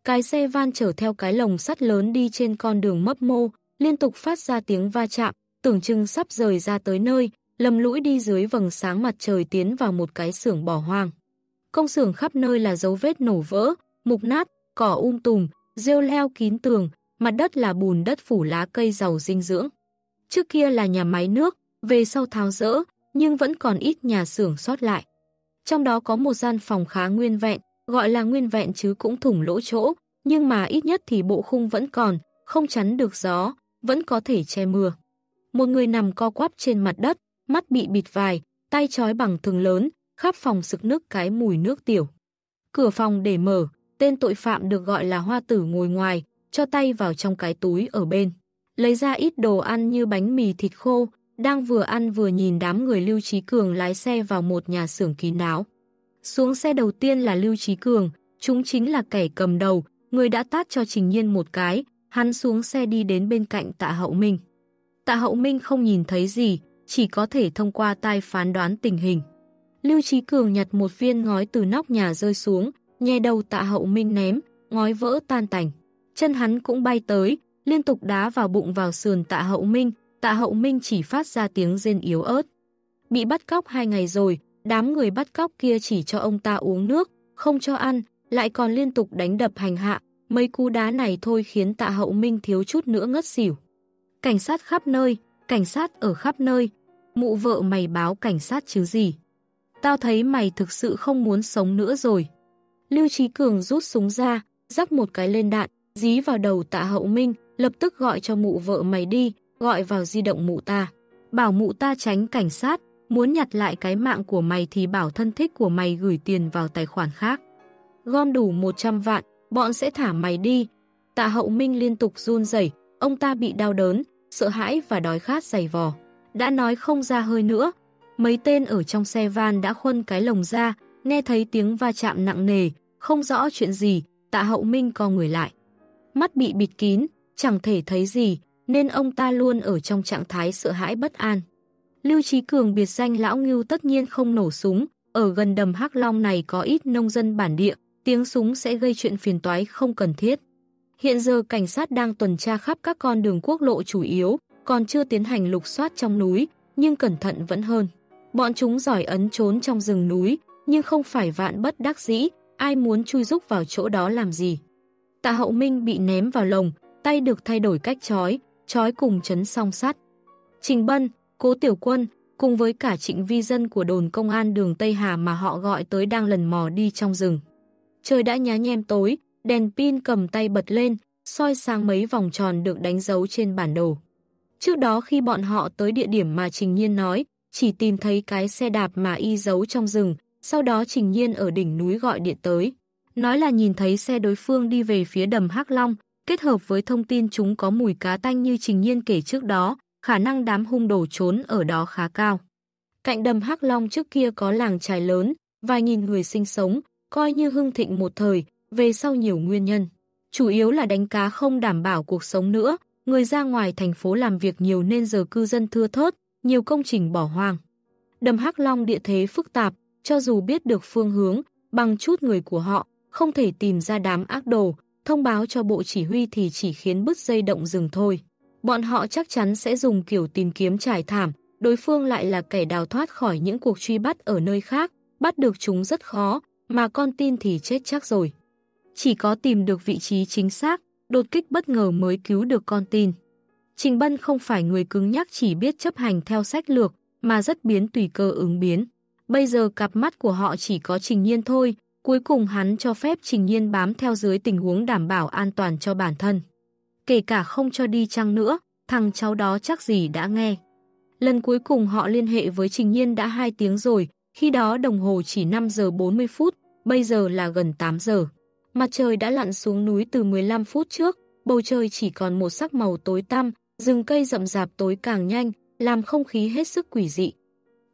Cái xe van chở theo cái lồng sắt lớn đi trên con đường mấp mô, liên tục phát ra tiếng va chạm, tưởng chừng sắp rời ra tới nơi, lầm lũi đi dưới vầng sáng mặt trời tiến vào một cái xưởng bỏ hoang. Công xưởng khắp nơi là dấu vết nổ vỡ, mục nát, cỏ um tùm, rêu leo kín tường, mặt đất là bùn đất phủ lá cây giàu dinh dưỡng. Trước kia là nhà máy nước, về sau tháo rỡ, nhưng vẫn còn ít nhà xưởng sót lại. Trong đó có một gian phòng khá nguyên vẹn, gọi là nguyên vẹn chứ cũng thủng lỗ chỗ, nhưng mà ít nhất thì bộ khung vẫn còn, không chắn được gió, vẫn có thể che mưa. Một người nằm co quắp trên mặt đất, mắt bị bịt vài, tay trói bằng thừng lớn, khắp phòng sực nước cái mùi nước tiểu. Cửa phòng để mở, tên tội phạm được gọi là hoa tử ngồi ngoài, cho tay vào trong cái túi ở bên. Lấy ra ít đồ ăn như bánh mì thịt khô, đang vừa ăn vừa nhìn đám người Lưu Trí Cường lái xe vào một nhà xưởng kín đáo. Xuống xe đầu tiên là Lưu Trí Cường, chúng chính là kẻ cầm đầu, người đã tát cho Trình Nhiên một cái, hắn xuống xe đi đến bên cạnh tạ hậu minh. Tạ hậu minh không nhìn thấy gì, chỉ có thể thông qua tai phán đoán tình hình. Lưu Trí Cường nhặt một viên ngói từ nóc nhà rơi xuống, nhè đầu tạ hậu minh ném, ngói vỡ tan tành. Chân hắn cũng bay tới, liên tục đá vào bụng vào sườn tạ hậu minh, tạ hậu minh chỉ phát ra tiếng rên yếu ớt. Bị bắt cóc hai ngày rồi, đám người bắt cóc kia chỉ cho ông ta uống nước, không cho ăn, lại còn liên tục đánh đập hành hạ, mấy cú đá này thôi khiến tạ hậu minh thiếu chút nữa ngất xỉu. Cảnh sát khắp nơi, cảnh sát ở khắp nơi, mụ vợ mày báo cảnh sát chứ gì. Tao thấy mày thực sự không muốn sống nữa rồi. Lưu Trí Cường rút súng ra, rắc một cái lên đạn, dí vào đầu tạ hậu minh, lập tức gọi cho mụ vợ mày đi, gọi vào di động mụ ta. Bảo mụ ta tránh cảnh sát, muốn nhặt lại cái mạng của mày thì bảo thân thích của mày gửi tiền vào tài khoản khác. Gom đủ 100 vạn, bọn sẽ thả mày đi. Tạ hậu minh liên tục run rẩy ông ta bị đau đớn, sợ hãi và đói khát dày vò. Đã nói không ra hơi nữa. Mấy tên ở trong xe van đã khuân cái lồng ra, nghe thấy tiếng va chạm nặng nề, không rõ chuyện gì, tạ hậu minh co người lại. Mắt bị bịt kín, chẳng thể thấy gì, nên ông ta luôn ở trong trạng thái sợ hãi bất an. Lưu Trí Cường biệt danh Lão Ngưu tất nhiên không nổ súng, ở gần đầm Hắc Long này có ít nông dân bản địa, tiếng súng sẽ gây chuyện phiền toái không cần thiết. Hiện giờ cảnh sát đang tuần tra khắp các con đường quốc lộ chủ yếu, còn chưa tiến hành lục soát trong núi, nhưng cẩn thận vẫn hơn. Bọn chúng giỏi ấn trốn trong rừng núi, nhưng không phải vạn bất đắc dĩ, ai muốn chui rúc vào chỗ đó làm gì. Tạ Hậu Minh bị ném vào lồng, tay được thay đổi cách chói, chói cùng chấn song sắt. Trình Bân, Cố Tiểu Quân, cùng với cả trịnh vi dân của đồn công an đường Tây Hà mà họ gọi tới đang lần mò đi trong rừng. Trời đã nhá nhem tối, đèn pin cầm tay bật lên, soi sang mấy vòng tròn được đánh dấu trên bản đồ. Trước đó khi bọn họ tới địa điểm mà Trình Nhiên nói, chỉ tìm thấy cái xe đạp mà y giấu trong rừng, sau đó Trình Nhiên ở đỉnh núi gọi điện tới. Nói là nhìn thấy xe đối phương đi về phía đầm Hắc Long, kết hợp với thông tin chúng có mùi cá tanh như Trình Nhiên kể trước đó, khả năng đám hung đồ trốn ở đó khá cao. Cạnh đầm Hắc Long trước kia có làng trài lớn, vài nghìn người sinh sống, coi như hưng thịnh một thời, về sau nhiều nguyên nhân. Chủ yếu là đánh cá không đảm bảo cuộc sống nữa, người ra ngoài thành phố làm việc nhiều nên giờ cư dân thưa thớt, nhiều công trình bỏ hoang. Đầm Hắc Long địa thế phức tạp, cho dù biết được phương hướng, bằng chút người của họ, không thể tìm ra đám ác đồ, thông báo cho bộ chỉ huy thì chỉ khiến bứt dây động rừng thôi. Bọn họ chắc chắn sẽ dùng kiểu tìm kiếm trải thảm, đối phương lại là kẻ đào thoát khỏi những cuộc truy bắt ở nơi khác, bắt được chúng rất khó, mà con tin thì chết chắc rồi. Chỉ có tìm được vị trí chính xác, đột kích bất ngờ mới cứu được con tin. Trình Bân không phải người cứng nhắc chỉ biết chấp hành theo sách lược, mà rất biến tùy cơ ứng biến. Bây giờ cặp mắt của họ chỉ có Trình Nhiên thôi, cuối cùng hắn cho phép Trình Nhiên bám theo dưới tình huống đảm bảo an toàn cho bản thân. Kể cả không cho đi chăng nữa, thằng cháu đó chắc gì đã nghe. Lần cuối cùng họ liên hệ với Trình Nhiên đã 2 tiếng rồi, khi đó đồng hồ chỉ 5 giờ 40 phút, bây giờ là gần 8 giờ. Mặt trời đã lặn xuống núi từ 15 phút trước, bầu trời chỉ còn một sắc màu tối tăm, rừng cây rậm rạp tối càng nhanh, làm không khí hết sức quỷ dị.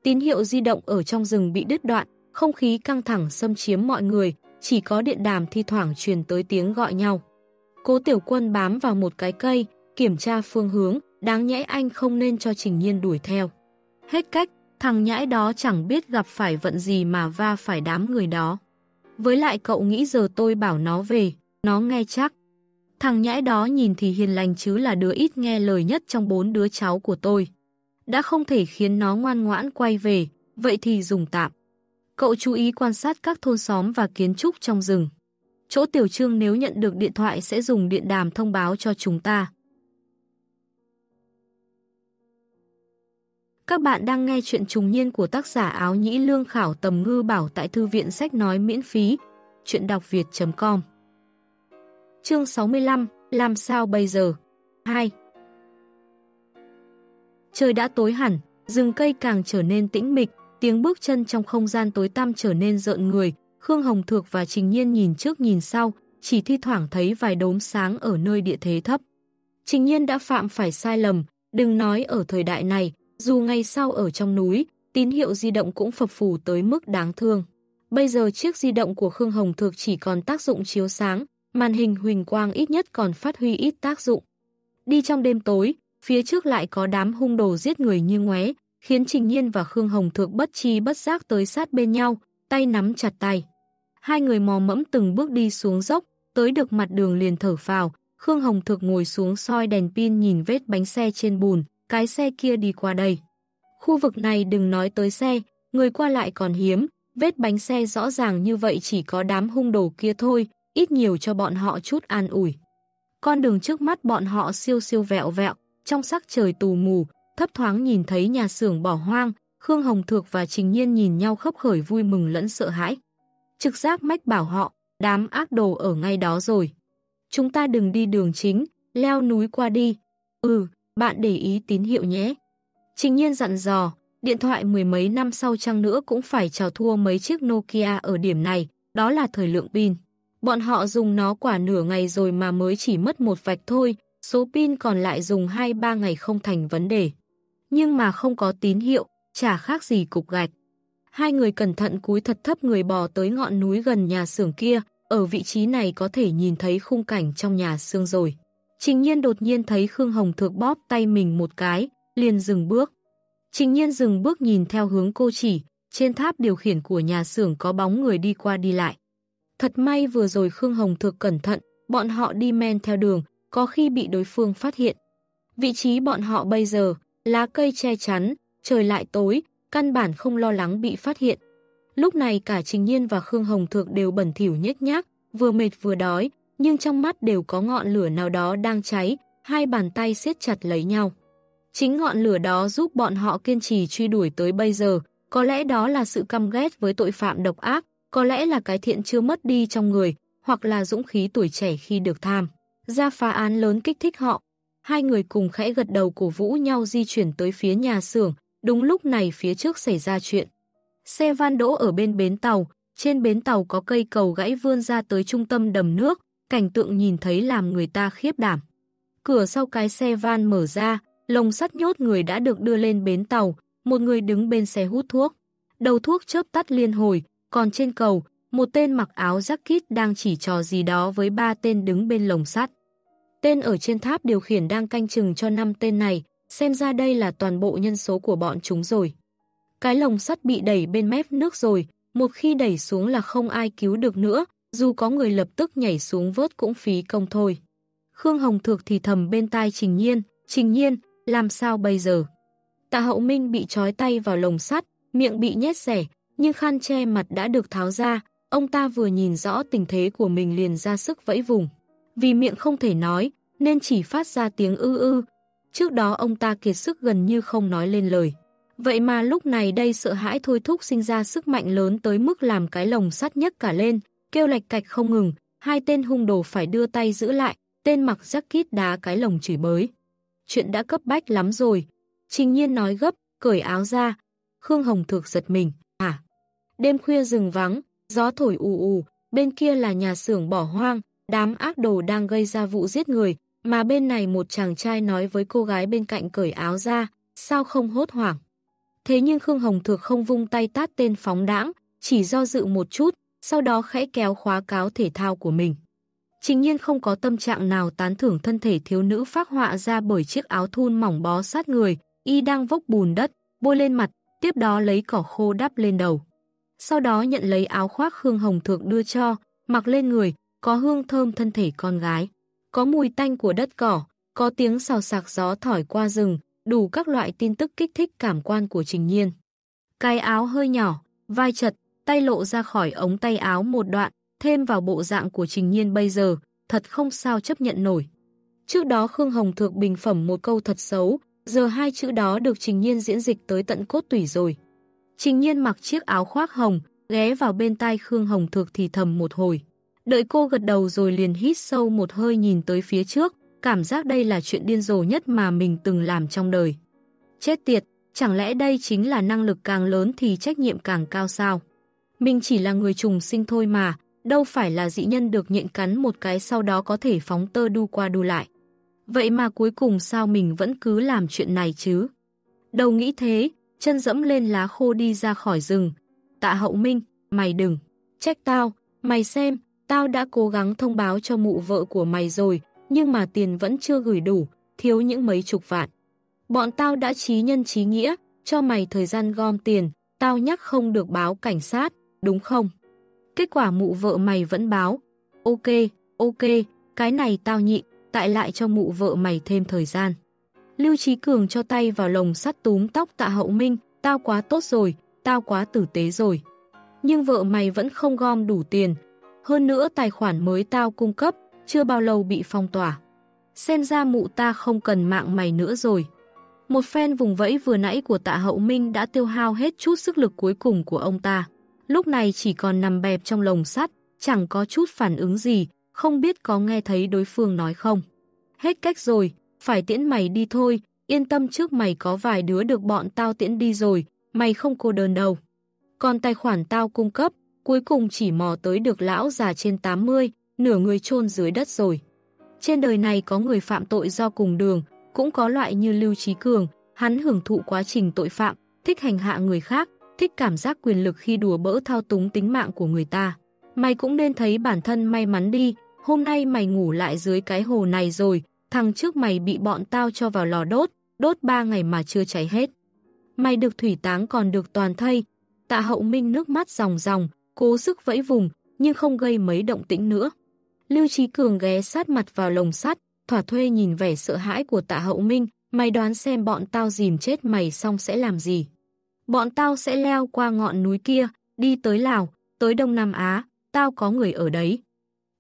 Tín hiệu di động ở trong rừng bị đứt đoạn, không khí căng thẳng xâm chiếm mọi người, chỉ có điện đàm thi thoảng truyền tới tiếng gọi nhau. Cố tiểu quân bám vào một cái cây, kiểm tra phương hướng, đáng nhẽ anh không nên cho Trình Nhiên đuổi theo. Hết cách, thằng nhãi đó chẳng biết gặp phải vận gì mà va phải đám người đó. Với lại cậu nghĩ giờ tôi bảo nó về, nó nghe chắc. Thằng nhãi đó nhìn thì hiền lành chứ là đứa ít nghe lời nhất trong bốn đứa cháu của tôi. đã không thể khiến nó ngoan ngoãn quay về, vậy thì dùng tạm. Cậu chú ý quan sát các thôn xóm và kiến trúc trong rừng. Chỗ tiểu trương nếu nhận được điện thoại sẽ dùng điện đàm thông báo cho chúng ta. Các bạn đang nghe chuyện trùng niên của tác giả áo nhĩ lương khảo tầm ngư bảo tại thư viện sách nói miễn phí. Chuyện đọc việt.com Chương 65 Làm sao bây giờ? 2 Trời đã tối hẳn, rừng cây càng trở nên tĩnh mịch, tiếng bước chân trong không gian tối tăm trở nên rợn người. Khương Hồng Thược và Trình Nhiên nhìn trước nhìn sau, chỉ thi thoảng thấy vài đốm sáng ở nơi địa thế thấp. Trình Nhiên đã phạm phải sai lầm, đừng nói ở thời đại này, dù ngày sau ở trong núi, tín hiệu di động cũng phập phù tới mức đáng thương. Bây giờ chiếc di động của Khương Hồng Thược chỉ còn tác dụng chiếu sáng, màn hình huỳnh quang ít nhất còn phát huy ít tác dụng. Đi trong đêm tối, phía trước lại có đám hung đồ giết người như ngoé, khiến Trình Nhiên và Khương Hồng Thược bất chi bất giác tới sát bên nhau, tay nắm chặt tay. Hai người mò mẫm từng bước đi xuống dốc, tới được mặt đường liền thở phào, Khương Hồng Thược ngồi xuống soi đèn pin nhìn vết bánh xe trên bùn, cái xe kia đi qua đây. Khu vực này đừng nói tới xe, người qua lại còn hiếm, vết bánh xe rõ ràng như vậy chỉ có đám hung đồ kia thôi, ít nhiều cho bọn họ chút an ủi. Con đường trước mắt bọn họ siêu siêu vẹo vẹo, trong sắc trời tù mù, thấp thoáng nhìn thấy nhà xưởng bỏ hoang, Khương Hồng Thược và Trình Nhiên nhìn nhau khấp khởi vui mừng lẫn sợ hãi. Trực giác mách bảo họ, đám ác đồ ở ngay đó rồi. Chúng ta đừng đi đường chính, leo núi qua đi. Ừ, bạn để ý tín hiệu nhé. Trình Nhiên dặn dò, điện thoại mười mấy năm sau chăng nữa cũng phải trào thua mấy chiếc Nokia ở điểm này, đó là thời lượng pin. Bọn họ dùng nó quả nửa ngày rồi mà mới chỉ mất một vạch thôi, số pin còn lại dùng 2-3 ngày không thành vấn đề. Nhưng mà không có tín hiệu, chả khác gì cục gạch. Hai người cẩn thận cúi thật thấp người bò tới ngọn núi gần nhà xưởng kia, ở vị trí này có thể nhìn thấy khung cảnh trong nhà xương rồi. Trình nhiên đột nhiên thấy Khương Hồng Thược bóp tay mình một cái, liền dừng bước. Trình nhiên dừng bước nhìn theo hướng cô chỉ, trên tháp điều khiển của nhà xưởng có bóng người đi qua đi lại. Thật may vừa rồi Khương Hồng Thược cẩn thận, bọn họ đi men theo đường, có khi bị đối phương phát hiện. Vị trí bọn họ bây giờ, lá cây che chắn, trời lại tối, căn bản không lo lắng bị phát hiện. Lúc này cả Trình Nhiên và Khương Hồng Thược đều bẩn thỉu nhếch nhác, vừa mệt vừa đói, nhưng trong mắt đều có ngọn lửa nào đó đang cháy, hai bàn tay siết chặt lấy nhau. Chính ngọn lửa đó giúp bọn họ kiên trì truy đuổi tới bây giờ, có lẽ đó là sự căm ghét với tội phạm độc ác, có lẽ là cái thiện chưa mất đi trong người, hoặc là dũng khí tuổi trẻ khi được tham. Ra phá án lớn kích thích họ. Hai người cùng khẽ gật đầu cổ vũ nhau di chuyển tới phía nhà xưởng, đúng lúc này phía trước xảy ra chuyện. Xe van đỗ ở bên bến tàu, trên bến tàu có cây cầu gãy vươn ra tới trung tâm đầm nước, cảnh tượng nhìn thấy làm người ta khiếp đảm. Cửa sau cái xe van mở ra, lồng sắt nhốt người đã được đưa lên bến tàu, một người đứng bên xe hút thuốc. Đầu thuốc chớp tắt liên hồi, còn trên cầu, một tên mặc áo jacket đang chỉ trò gì đó với ba tên đứng bên lồng sắt. Tên ở trên tháp điều khiển đang canh chừng cho năm tên này, xem ra đây là toàn bộ nhân số của bọn chúng rồi. Cái lồng sắt bị đẩy bên mép nước rồi, một khi đẩy xuống là không ai cứu được nữa, dù có người lập tức nhảy xuống vớt cũng phí công thôi. Khương Hồng Thược thì thầm bên tai Trình Nhiên, Trình Nhiên, làm sao bây giờ? Tạ Hậu Minh bị trói tay vào lồng sắt, miệng bị nhét rẻ, nhưng khăn che mặt đã được tháo ra, ông ta vừa nhìn rõ tình thế của mình liền ra sức vẫy vùng. Vì miệng không thể nói, nên chỉ phát ra tiếng ư ư. Trước đó ông ta kiệt sức gần như không nói lên lời. Vậy mà lúc này đây sợ hãi thôi thúc sinh ra sức mạnh lớn tới mức làm cái lồng sắt nhất cả lên, kêu lạch cạch không ngừng, hai tên hung đồ phải đưa tay giữ lại, tên mặc jacket đá cái lồng chửi bới. Chuyện đã cấp bách lắm rồi. Trình nhiên nói gấp, cởi áo ra. Khương Hồng Thược giật mình, à. Đêm khuya rừng vắng, gió thổi ù ù, bên kia là nhà xưởng bỏ hoang, đám ác đồ đang gây ra vụ giết người, mà bên này một chàng trai nói với cô gái bên cạnh cởi áo ra, sao không hốt hoảng. Thế nhưng Khương Hồng Thược không vung tay tát tên phóng đãng, chỉ do dự một chút, sau đó khẽ kéo khóa cáo thể thao của mình. Trình nhiên không có tâm trạng nào tán thưởng thân thể thiếu nữ phác họa ra bởi chiếc áo thun mỏng bó sát người, y đang vốc bùn đất, bôi lên mặt, tiếp đó lấy cỏ khô đắp lên đầu. Sau đó nhận lấy áo khoác Khương Hồng Thượng đưa cho, mặc lên người, có hương thơm thân thể con gái. Có mùi tanh của đất cỏ, có tiếng xào sạc gió thổi qua rừng, đủ các loại tin tức kích thích cảm quan của Trình Nhiên. Cái áo hơi nhỏ, vai chật, tay lộ ra khỏi ống tay áo một đoạn, thêm vào bộ dạng của Trình Nhiên bây giờ, thật không sao chấp nhận nổi. Trước đó Khương Hồng Thược bình phẩm một câu thật xấu, giờ hai chữ đó được Trình Nhiên diễn dịch tới tận cốt tủy rồi. Trình Nhiên mặc chiếc áo khoác hồng, ghé vào bên tai Khương Hồng Thược thì thầm một hồi. Đợi cô gật đầu rồi liền hít sâu một hơi nhìn tới phía trước, cảm giác đây là chuyện điên rồ nhất mà mình từng làm trong đời. Chết tiệt, chẳng lẽ đây chính là năng lực càng lớn thì trách nhiệm càng cao sao? Mình chỉ là người trùng sinh thôi mà, đâu phải là dị nhân được nhện cắn một cái sau đó có thể phóng tơ đu qua đu lại. Vậy mà cuối cùng sao mình vẫn cứ làm chuyện này chứ? Đầu nghĩ thế, chân dẫm lên lá khô đi ra khỏi rừng. Tạ hậu minh, mày đừng, trách tao, mày xem, tao đã cố gắng thông báo cho mụ vợ của mày rồi, nhưng mà tiền vẫn chưa gửi đủ, thiếu những mấy chục vạn. Bọn tao đã trí nhân trí nghĩa, cho mày thời gian gom tiền, tao nhắc không được báo cảnh sát, đúng không? Kết quả mụ vợ mày vẫn báo. Ok, ok, cái này tao nhịn, tại lại cho mụ vợ mày thêm thời gian. Lưu Trí Cường cho tay vào lồng sắt túm tóc tạ hậu minh, tao quá tốt rồi, tao quá tử tế rồi. Nhưng vợ mày vẫn không gom đủ tiền. Hơn nữa tài khoản mới tao cung cấp, chưa bao lâu bị phong tỏa. Xem ra mụ ta không cần mạng mày nữa rồi. Một phen vùng vẫy vừa nãy của tạ hậu minh đã tiêu hao hết chút sức lực cuối cùng của ông ta. Lúc này chỉ còn nằm bẹp trong lồng sắt, chẳng có chút phản ứng gì, không biết có nghe thấy đối phương nói không. Hết cách rồi, phải tiễn mày đi thôi, yên tâm trước mày có vài đứa được bọn tao tiễn đi rồi, mày không cô đơn đâu. Còn tài khoản tao cung cấp, cuối cùng chỉ mò tới được lão già trên 80, nửa người chôn dưới đất rồi. Trên đời này có người phạm tội do cùng đường, cũng có loại như Lưu Trí Cường, hắn hưởng thụ quá trình tội phạm, thích hành hạ người khác, thích cảm giác quyền lực khi đùa bỡ thao túng tính mạng của người ta. Mày cũng nên thấy bản thân may mắn đi, hôm nay mày ngủ lại dưới cái hồ này rồi, thằng trước mày bị bọn tao cho vào lò đốt, đốt ba ngày mà chưa cháy hết. Mày được thủy táng còn được toàn thây, tạ hậu minh nước mắt ròng ròng, cố sức vẫy vùng, nhưng không gây mấy động tĩnh nữa. Lưu Trí Cường ghé sát mặt vào lồng sắt, thỏa thuê nhìn vẻ sợ hãi của tạ hậu minh, mày đoán xem bọn tao dìm chết mày xong sẽ làm gì. Bọn tao sẽ leo qua ngọn núi kia, đi tới Lào, tới Đông Nam Á, tao có người ở đấy.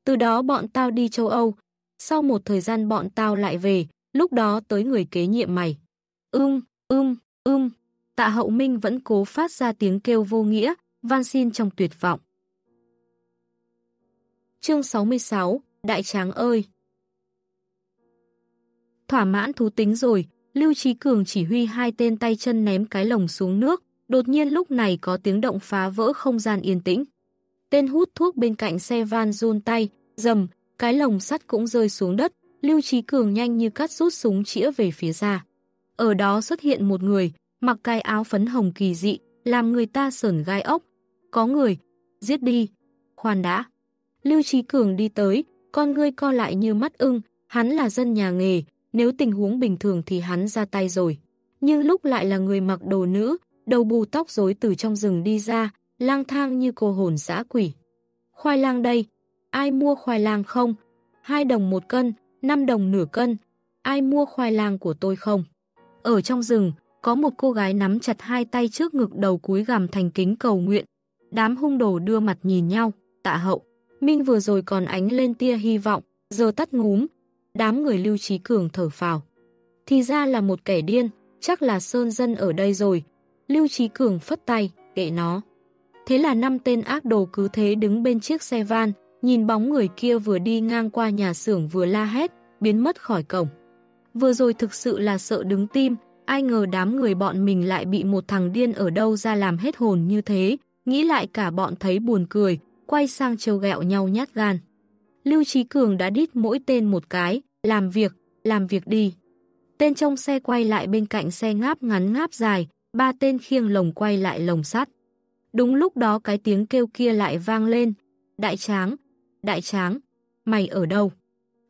Từ đó bọn tao đi châu Âu, sau một thời gian bọn tao lại về, lúc đó tới người kế nhiệm mày. Ưm, ưm, ưm, tạ hậu minh vẫn cố phát ra tiếng kêu vô nghĩa, van xin trong tuyệt vọng. Chương 66, Đại Tráng ơi! Thỏa mãn thú tính rồi, Lưu Trí Cường chỉ huy hai tên tay chân ném cái lồng xuống nước, đột nhiên lúc này có tiếng động phá vỡ không gian yên tĩnh. Tên hút thuốc bên cạnh xe van run tay, dầm, cái lồng sắt cũng rơi xuống đất, Lưu Trí Cường nhanh như cắt rút súng chĩa về phía ra. Ở đó xuất hiện một người, mặc cái áo phấn hồng kỳ dị, làm người ta sởn gai ốc. Có người, giết đi, khoan đã. Lưu Trí Cường đi tới, con ngươi co lại như mắt ưng, hắn là dân nhà nghề, nếu tình huống bình thường thì hắn ra tay rồi. Nhưng lúc lại là người mặc đồ nữ, đầu bù tóc rối từ trong rừng đi ra, lang thang như cô hồn dã quỷ. Khoai lang đây, ai mua khoai lang không? 2 đồng một cân, 5 đồng nửa cân, ai mua khoai lang của tôi không? Ở trong rừng, có một cô gái nắm chặt hai tay trước ngực đầu cúi gằm thành kính cầu nguyện. Đám hung đồ đưa mặt nhìn nhau, tạ hậu. Minh vừa rồi còn ánh lên tia hy vọng, giờ tắt ngúm. Đám người lưu trí cường thở phào. Thì ra là một kẻ điên, chắc là sơn dân ở đây rồi. Lưu trí cường phất tay, kệ nó. Thế là năm tên ác đồ cứ thế đứng bên chiếc xe van, nhìn bóng người kia vừa đi ngang qua nhà xưởng vừa la hét, biến mất khỏi cổng. Vừa rồi thực sự là sợ đứng tim, ai ngờ đám người bọn mình lại bị một thằng điên ở đâu ra làm hết hồn như thế, nghĩ lại cả bọn thấy buồn cười, quay sang trêu ghẹo nhau nhát gan. Lưu Trí Cường đã đít mỗi tên một cái, làm việc, làm việc đi. Tên trong xe quay lại bên cạnh xe ngáp ngắn ngáp dài, ba tên khiêng lồng quay lại lồng sắt. Đúng lúc đó cái tiếng kêu kia lại vang lên. Đại tráng, đại tráng, mày ở đâu?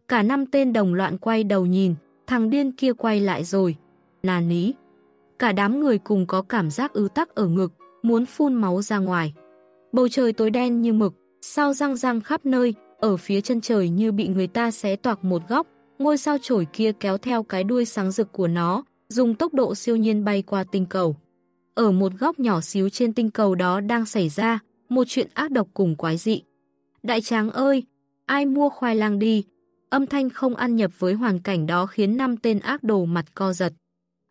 Cả năm tên đồng loạn quay đầu nhìn, thằng điên kia quay lại rồi. Nà ní. Cả đám người cùng có cảm giác ứ tắc ở ngực, muốn phun máu ra ngoài. Bầu trời tối đen như mực, sao răng răng khắp nơi, ở phía chân trời như bị người ta xé toạc một góc, ngôi sao chổi kia kéo theo cái đuôi sáng rực của nó, dùng tốc độ siêu nhiên bay qua tinh cầu. Ở một góc nhỏ xíu trên tinh cầu đó đang xảy ra một chuyện ác độc cùng quái dị. Đại tráng ơi, ai mua khoai lang đi? Âm thanh không ăn nhập với hoàn cảnh đó khiến năm tên ác đồ mặt co giật.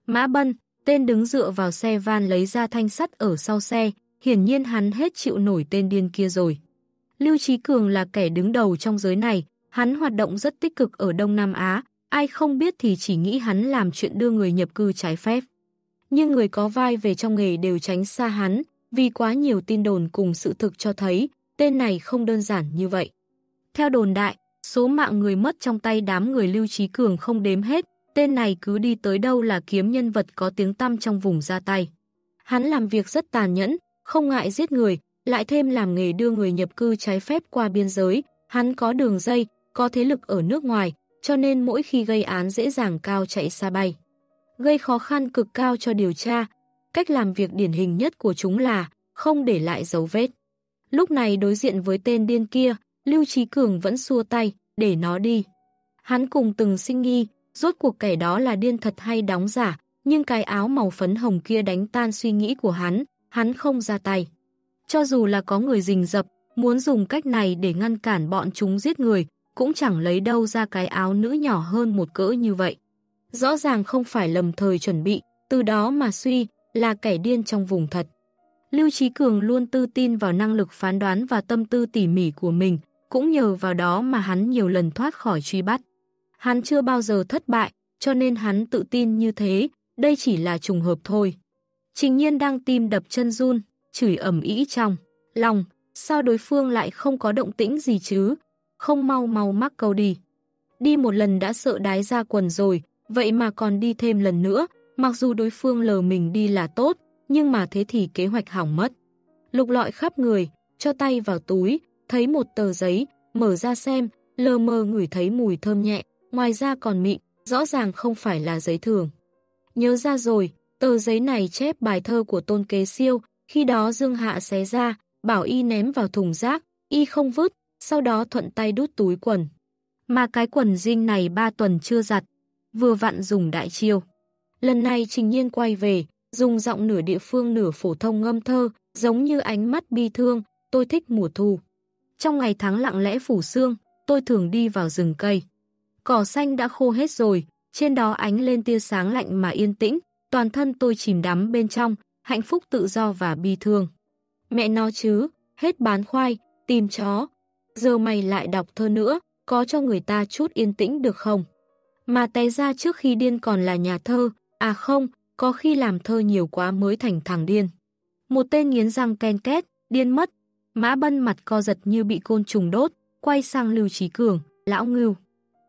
Mã Bân, tên đứng dựa vào xe van lấy ra thanh sắt ở sau xe, hiển nhiên hắn hết chịu nổi tên điên kia rồi. Lưu Trí Cường là kẻ đứng đầu trong giới này, hắn hoạt động rất tích cực ở Đông Nam Á, ai không biết thì chỉ nghĩ hắn làm chuyện đưa người nhập cư trái phép. Nhưng người có vai về trong nghề đều tránh xa hắn, vì quá nhiều tin đồn cùng sự thực cho thấy tên này không đơn giản như vậy. Theo đồn đại, số mạng người mất trong tay đám người Lưu Trí Cường không đếm hết, tên này cứ đi tới đâu là kiếm nhân vật có tiếng tăm trong vùng ra tay. Hắn làm việc rất tàn nhẫn, không ngại giết người, lại thêm làm nghề đưa người nhập cư trái phép qua biên giới, hắn có đường dây, có thế lực ở nước ngoài, cho nên mỗi khi gây án dễ dàng cao chạy xa bay. Gây khó khăn cực cao cho điều tra, cách làm việc điển hình nhất của chúng là không để lại dấu vết. Lúc này đối diện với tên điên kia, Lưu Trí Cường vẫn xua tay, để nó đi. Hắn cùng từng sinh nghi, rốt cuộc kẻ đó là điên thật hay đóng giả, nhưng cái áo màu phấn hồng kia đánh tan suy nghĩ của hắn, hắn không ra tay. Cho dù là có người rình rập, muốn dùng cách này để ngăn cản bọn chúng giết người, cũng chẳng lấy đâu ra cái áo nữ nhỏ hơn một cỡ như vậy. Rõ ràng không phải lầm thời chuẩn bị, từ đó mà suy, là kẻ điên trong vùng thật. Lưu Trí Cường luôn tư tin vào năng lực phán đoán và tâm tư tỉ mỉ của mình, cũng nhờ vào đó mà hắn nhiều lần thoát khỏi truy bắt. Hắn chưa bao giờ thất bại, cho nên hắn tự tin như thế, đây chỉ là trùng hợp thôi. Trình nhiên đang tim đập chân run, chửi ẩm ý trong, lòng, sao đối phương lại không có động tĩnh gì chứ, không mau mau mắc câu đi. Đi một lần đã sợ đái ra quần rồi, vậy mà còn đi thêm lần nữa, mặc dù đối phương lờ mình đi là tốt, nhưng mà thế thì kế hoạch hỏng mất. Lục lọi khắp người, cho tay vào túi, thấy một tờ giấy, mở ra xem, lờ mờ ngửi thấy mùi thơm nhẹ, ngoài ra còn mịn, rõ ràng không phải là giấy thường. Nhớ ra rồi, tờ giấy này chép bài thơ của tôn kế siêu, khi đó Dương Hạ xé ra, bảo y ném vào thùng rác, y không vứt, sau đó thuận tay đút túi quần. Mà cái quần dinh này ba tuần chưa giặt, vừa vặn dùng đại chiêu. Lần này Trình Nhiên quay về, dùng giọng nửa địa phương nửa phổ thông ngâm thơ, giống như ánh mắt bi thương, tôi thích mùa thu. Trong ngày tháng lặng lẽ phủ sương, tôi thường đi vào rừng cây. Cỏ xanh đã khô hết rồi, trên đó ánh lên tia sáng lạnh mà yên tĩnh, toàn thân tôi chìm đắm bên trong, hạnh phúc tự do và bi thương. Mẹ nó chứ, hết bán khoai, tìm chó. Giờ mày lại đọc thơ nữa, có cho người ta chút yên tĩnh được không? Mà té ra trước khi điên còn là nhà thơ, à không, có khi làm thơ nhiều quá mới thành thằng điên. Một tên nghiến răng ken két, điên mất. Mã bân mặt co giật như bị côn trùng đốt, quay sang Lưu Trí Cường, lão ngưu.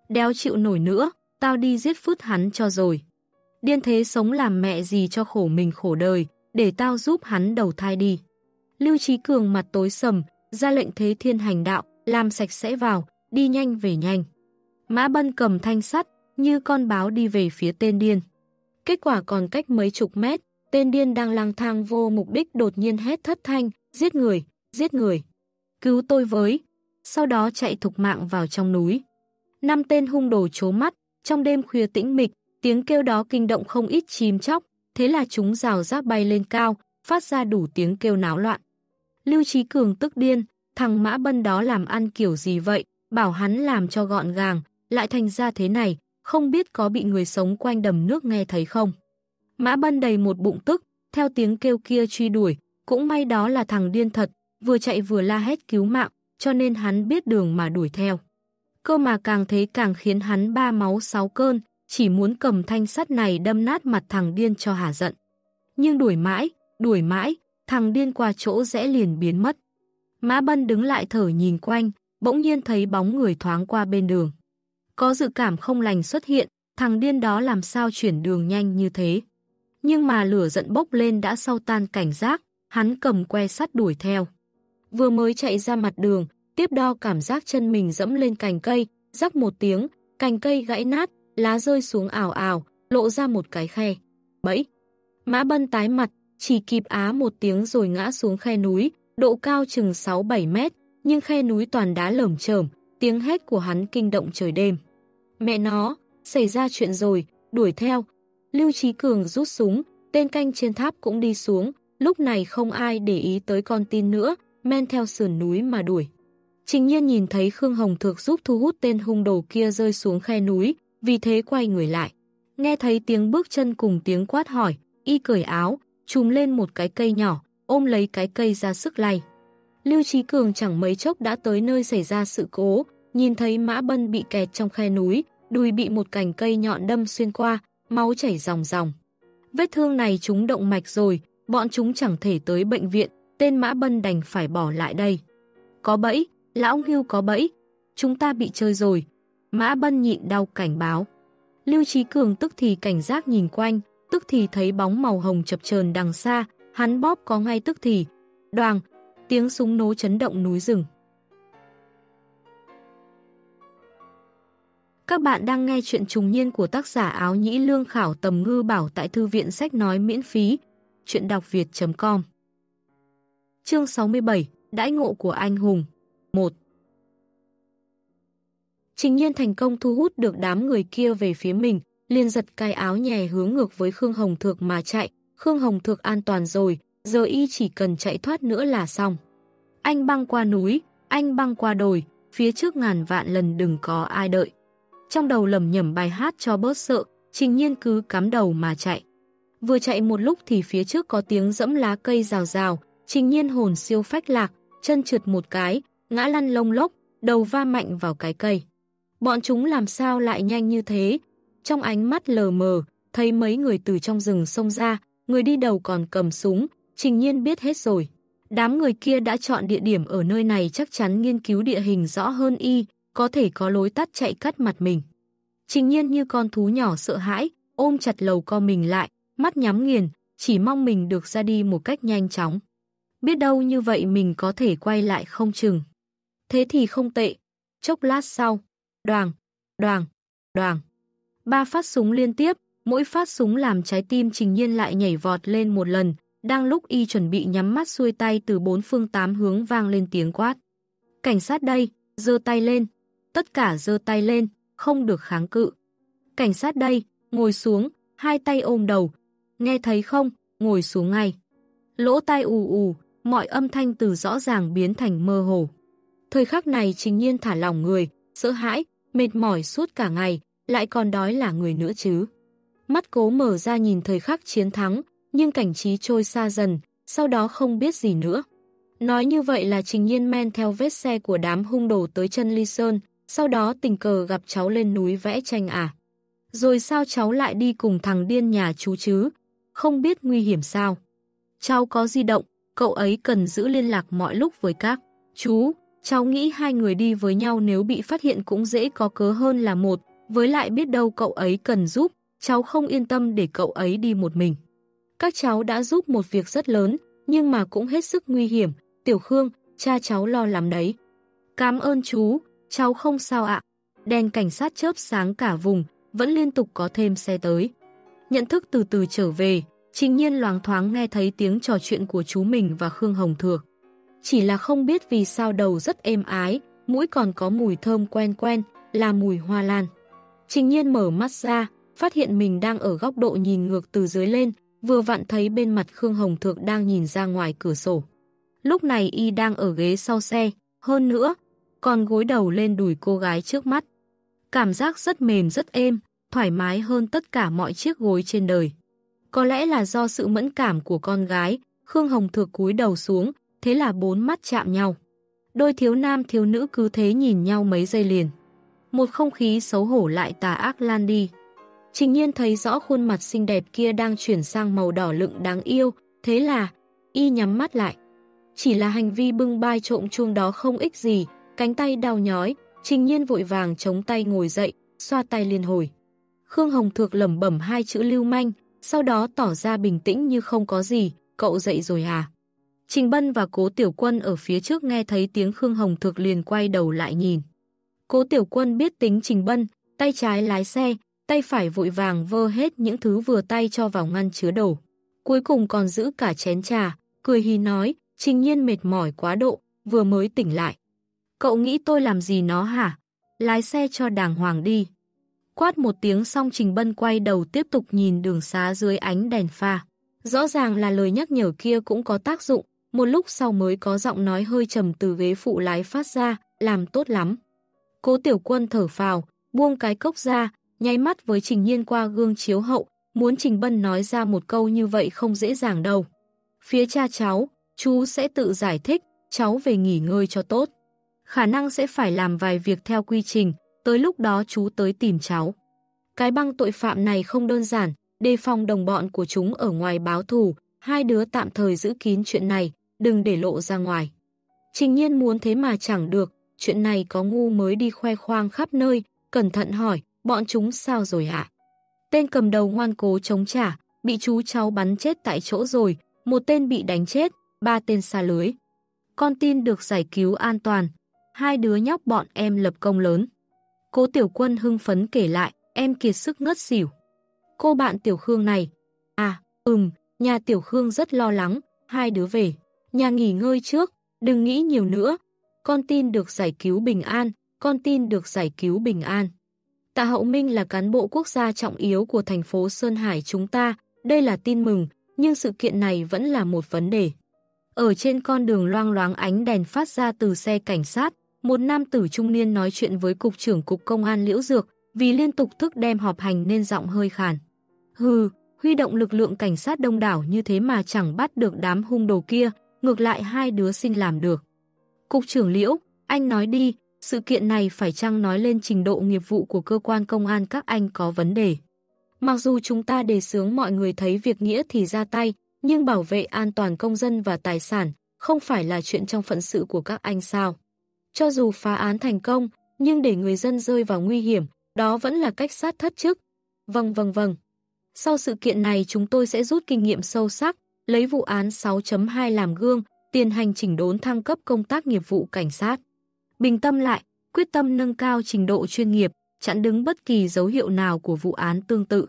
Đéo chịu nổi nữa, tao đi giết phứt hắn cho rồi. Điên thế sống làm mẹ gì cho khổ mình khổ đời, để tao giúp hắn đầu thai đi. Lưu Trí Cường mặt tối sầm, ra lệnh thế thiên hành đạo, làm sạch sẽ vào, đi nhanh về nhanh. Mã Bân cầm thanh sắt, như con báo đi về phía tên điên. Kết quả còn cách mấy chục mét, tên điên đang lang thang vô mục đích đột nhiên hét thất thanh, giết người, giết người. Cứu tôi với. Sau đó chạy thục mạng vào trong núi. Năm tên hung đồ chố mắt, trong đêm khuya tĩnh mịch, tiếng kêu đó kinh động không ít chim chóc, thế là chúng rào rác bay lên cao, phát ra đủ tiếng kêu náo loạn. Lưu Trí Cường tức điên, thằng Mã Bân đó làm ăn kiểu gì vậy, bảo hắn làm cho gọn gàng, lại thành ra thế này, không biết có bị người sống quanh đầm nước nghe thấy không. Mã Bân đầy một bụng tức, theo tiếng kêu kia truy đuổi, cũng may đó là thằng điên thật, vừa chạy vừa la hét cứu mạng, cho nên hắn biết đường mà đuổi theo. Cơ mà càng thấy càng khiến hắn ba máu sáu cơn, chỉ muốn cầm thanh sắt này đâm nát mặt thằng điên cho hả giận. Nhưng đuổi mãi, đuổi mãi, thằng điên qua chỗ rẽ liền biến mất. Mã Bân đứng lại thở nhìn quanh, bỗng nhiên thấy bóng người thoáng qua bên đường. Có dự cảm không lành xuất hiện, thằng điên đó làm sao chuyển đường nhanh như thế. Nhưng mà lửa giận bốc lên đã sau tan cảnh giác, hắn cầm que sắt đuổi theo. Vừa mới chạy ra mặt đường, tiếp đo cảm giác chân mình dẫm lên cành cây, rắc một tiếng, cành cây gãy nát, lá rơi xuống ảo ảo, lộ ra một cái khe. Bẫy! Mã bân tái mặt, chỉ kịp á một tiếng rồi ngã xuống khe núi, độ cao chừng 6-7 mét, nhưng khe núi toàn đá lởm chởm, tiếng hét của hắn kinh động trời đêm. Mẹ nó, xảy ra chuyện rồi, đuổi theo. Lưu Trí Cường rút súng, tên canh trên tháp cũng đi xuống, lúc này không ai để ý tới con tin nữa, men theo sườn núi mà đuổi. Trình nhiên nhìn thấy Khương Hồng Thược giúp thu hút tên hung đồ kia rơi xuống khe núi, vì thế quay người lại. Nghe thấy tiếng bước chân cùng tiếng quát hỏi, y cởi áo, trùm lên một cái cây nhỏ, ôm lấy cái cây ra sức lay. Lưu Trí Cường chẳng mấy chốc đã tới nơi xảy ra sự cố, nhìn thấy Mã Bân bị kẹt trong khe núi, đùi bị một cành cây nhọn đâm xuyên qua, máu chảy ròng ròng. Vết thương này chúng động mạch rồi, bọn chúng chẳng thể tới bệnh viện, tên Mã Bân đành phải bỏ lại đây. Có bẫy, lão hưu có bẫy, chúng ta bị chơi rồi. Mã Bân nhịn đau cảnh báo. Lưu Trí Cường tức thì cảnh giác nhìn quanh, tức thì thấy bóng màu hồng chập chờn đằng xa, hắn bóp có ngay tức thì. Đoàn, tiếng súng nố chấn động núi rừng. Các bạn đang nghe chuyện trùng niên của tác giả áo nhĩ lương khảo tầm ngư bảo tại thư viện sách nói miễn phí. Chuyện đọc việt.com Chương 67 Đãi ngộ của anh hùng 1 Trình nhiên thành công thu hút được đám người kia về phía mình, liền giật cái áo nhè hướng ngược với Khương Hồng Thược mà chạy. Khương Hồng Thược an toàn rồi, giờ y chỉ cần chạy thoát nữa là xong. Anh băng qua núi, anh băng qua đồi, phía trước ngàn vạn lần đừng có ai đợi. Trong đầu lầm nhầm bài hát cho bớt sợ, trình nhiên cứ cắm đầu mà chạy. Vừa chạy một lúc thì phía trước có tiếng dẫm lá cây rào rào, trình nhiên hồn siêu phách lạc, chân trượt một cái, ngã lăn lông lốc, đầu va mạnh vào cái cây. Bọn chúng làm sao lại nhanh như thế? Trong ánh mắt lờ mờ, thấy mấy người từ trong rừng xông ra, người đi đầu còn cầm súng, trình nhiên biết hết rồi. Đám người kia đã chọn địa điểm ở nơi này chắc chắn nghiên cứu địa hình rõ hơn y, có thể có lối tắt chạy cắt mặt mình. Trình nhiên như con thú nhỏ sợ hãi, ôm chặt lầu co mình lại, mắt nhắm nghiền, chỉ mong mình được ra đi một cách nhanh chóng. Biết đâu như vậy mình có thể quay lại không chừng. Thế thì không tệ. Chốc lát sau, đoàn, đoàn, đoàn. Ba phát súng liên tiếp, mỗi phát súng làm trái tim trình nhiên lại nhảy vọt lên một lần, đang lúc y chuẩn bị nhắm mắt xuôi tay từ bốn phương tám hướng vang lên tiếng quát. Cảnh sát đây, giơ tay lên, tất cả giơ tay lên, không được kháng cự. Cảnh sát đây, ngồi xuống, hai tay ôm đầu. Nghe thấy không, ngồi xuống ngay. Lỗ tai ù ù, mọi âm thanh từ rõ ràng biến thành mơ hồ. Thời khắc này trình nhiên thả lòng người, sợ hãi, mệt mỏi suốt cả ngày, lại còn đói là người nữa chứ. Mắt cố mở ra nhìn thời khắc chiến thắng, nhưng cảnh trí trôi xa dần, sau đó không biết gì nữa. Nói như vậy là trình nhiên men theo vết xe của đám hung đồ tới chân Ly Sơn, sau đó tình cờ gặp cháu lên núi vẽ tranh à. Rồi sao cháu lại đi cùng thằng điên nhà chú chứ? Không biết nguy hiểm sao? Cháu có di động, cậu ấy cần giữ liên lạc mọi lúc với các. Chú, cháu nghĩ hai người đi với nhau nếu bị phát hiện cũng dễ có cớ hơn là một, với lại biết đâu cậu ấy cần giúp, cháu không yên tâm để cậu ấy đi một mình. Các cháu đã giúp một việc rất lớn, nhưng mà cũng hết sức nguy hiểm. Tiểu Khương, cha cháu lo lắm đấy. Cảm ơn chú, cháu không sao ạ. Đèn cảnh sát chớp sáng cả vùng, vẫn liên tục có thêm xe tới. Nhận thức từ từ trở về, trình nhiên loáng thoáng nghe thấy tiếng trò chuyện của chú mình và Khương Hồng Thược. Chỉ là không biết vì sao đầu rất êm ái, mũi còn có mùi thơm quen quen, là mùi hoa lan. Trình nhiên mở mắt ra, phát hiện mình đang ở góc độ nhìn ngược từ dưới lên, vừa vặn thấy bên mặt Khương Hồng Thược đang nhìn ra ngoài cửa sổ. Lúc này y đang ở ghế sau xe, hơn nữa, còn gối đầu lên đùi cô gái trước mắt. Cảm giác rất mềm rất êm, thoải mái hơn tất cả mọi chiếc gối trên đời. Có lẽ là do sự mẫn cảm của con gái, Khương Hồng Thược cúi đầu xuống, thế là bốn mắt chạm nhau. Đôi thiếu nam thiếu nữ cứ thế nhìn nhau mấy giây liền. Một không khí xấu hổ lại tà ác lan đi. Trình nhiên thấy rõ khuôn mặt xinh đẹp kia đang chuyển sang màu đỏ lựng đáng yêu, thế là, y nhắm mắt lại. Chỉ là hành vi bưng bai trộm chuông đó không ích gì, cánh tay đau nhói, trình nhiên vội vàng chống tay ngồi dậy, xoa tay liên hồi. Khương Hồng Thược lẩm bẩm hai chữ lưu manh, sau đó tỏ ra bình tĩnh như không có gì, cậu dậy rồi à? Trình Bân và Cố Tiểu Quân ở phía trước nghe thấy tiếng Khương Hồng Thược liền quay đầu lại nhìn. Cố Tiểu Quân biết tính Trình Bân, tay trái lái xe, tay phải vội vàng vơ hết những thứ vừa tay cho vào ngăn chứa đồ. Cuối cùng còn giữ cả chén trà, cười hì nói, trình nhiên mệt mỏi quá độ, vừa mới tỉnh lại. Cậu nghĩ tôi làm gì nó hả? Lái xe cho đàng hoàng đi. Quát một tiếng xong Trình Bân quay đầu tiếp tục nhìn đường xá dưới ánh đèn pha. Rõ ràng là lời nhắc nhở kia cũng có tác dụng, một lúc sau mới có giọng nói hơi trầm từ ghế phụ lái phát ra, làm tốt lắm. Cố tiểu quân thở phào, buông cái cốc ra, nháy mắt với Trình Nhiên qua gương chiếu hậu, muốn Trình Bân nói ra một câu như vậy không dễ dàng đâu. Phía cha cháu, chú sẽ tự giải thích, cháu về nghỉ ngơi cho tốt. Khả năng sẽ phải làm vài việc theo quy trình, tới lúc đó chú tới tìm cháu. Cái băng tội phạm này không đơn giản, đề phòng đồng bọn của chúng ở ngoài báo thù, hai đứa tạm thời giữ kín chuyện này, đừng để lộ ra ngoài. Trình nhiên muốn thế mà chẳng được, chuyện này có ngu mới đi khoe khoang khắp nơi, cẩn thận hỏi, bọn chúng sao rồi hả? Tên cầm đầu ngoan cố chống trả, bị chú cháu bắn chết tại chỗ rồi, một tên bị đánh chết, ba tên xa lưới. Con tin được giải cứu an toàn, hai đứa nhóc bọn em lập công lớn. Cố tiểu quân hưng phấn kể lại, em kiệt sức ngất xỉu. Cô bạn tiểu khương này, à, ừm, nhà tiểu khương rất lo lắng, hai đứa về. Nhà nghỉ ngơi trước, đừng nghĩ nhiều nữa. Con tin được giải cứu bình an, con tin được giải cứu bình an. Tạ Hậu Minh là cán bộ quốc gia trọng yếu của thành phố Sơn Hải chúng ta, đây là tin mừng, nhưng sự kiện này vẫn là một vấn đề. Ở trên con đường loang loáng ánh đèn phát ra từ xe cảnh sát, một nam tử trung niên nói chuyện với Cục trưởng Cục Công an Liễu Dược, vì liên tục thức đem họp hành nên giọng hơi khàn. Hừ, huy động lực lượng cảnh sát đông đảo như thế mà chẳng bắt được đám hung đồ kia, ngược lại hai đứa sinh làm được. Cục trưởng Liễu, anh nói đi, sự kiện này phải chăng nói lên trình độ nghiệp vụ của cơ quan công an các anh có vấn đề. Mặc dù chúng ta đề xướng mọi người thấy việc nghĩa thì ra tay, nhưng bảo vệ an toàn công dân và tài sản không phải là chuyện trong phận sự của các anh sao. Cho dù phá án thành công, nhưng để người dân rơi vào nguy hiểm, đó vẫn là cách sát thất chức. Vâng vâng vâng. Sau sự kiện này chúng tôi sẽ rút kinh nghiệm sâu sắc, lấy vụ án 6.2 làm gương, tiền hành chỉnh đốn thăng cấp công tác nghiệp vụ cảnh sát. Bình tâm lại, quyết tâm nâng cao trình độ chuyên nghiệp, chặn đứng bất kỳ dấu hiệu nào của vụ án tương tự.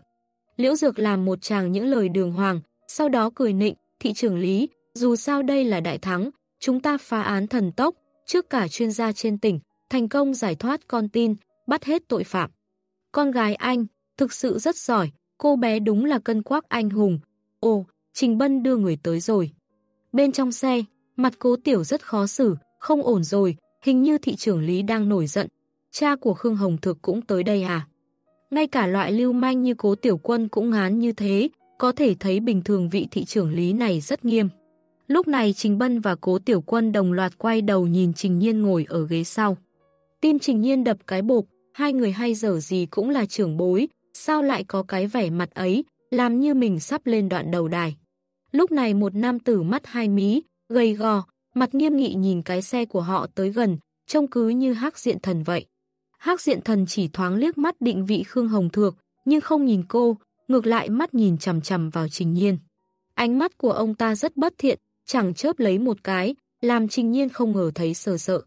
Liễu Dược làm một chàng những lời đường hoàng, sau đó cười nịnh, thị trưởng Lý, dù sao đây là đại thắng, chúng ta phá án thần tốc, trước cả chuyên gia trên tỉnh, thành công giải thoát con tin, bắt hết tội phạm. Con gái anh, thực sự rất giỏi, cô bé đúng là cân quắc anh hùng. Ồ, Trình Bân đưa người tới rồi. Bên trong xe, mặt cố tiểu rất khó xử, không ổn rồi, hình như thị trưởng Lý đang nổi giận. Cha của Khương Hồng Thực cũng tới đây à? Ngay cả loại lưu manh như cố tiểu quân cũng ngán như thế, có thể thấy bình thường vị thị trưởng Lý này rất nghiêm. Lúc này Trình Bân và cố tiểu quân đồng loạt quay đầu nhìn Trình Nhiên ngồi ở ghế sau. Tim Trình Nhiên đập cái bộp, hai người hay dở gì cũng là trưởng bối, sao lại có cái vẻ mặt ấy, làm như mình sắp lên đoạn đầu đài. Lúc này một nam tử mắt hai mí, gầy gò, mặt nghiêm nghị nhìn cái xe của họ tới gần, trông cứ như hắc diện thần vậy. Hắc diện thần chỉ thoáng liếc mắt định vị Khương Hồng Thược, nhưng không nhìn cô, ngược lại mắt nhìn chằm chằm vào Trình Nhiên. Ánh mắt của ông ta rất bất thiện, chẳng chớp lấy một cái, làm Trình Nhiên không ngờ thấy sờ sợ.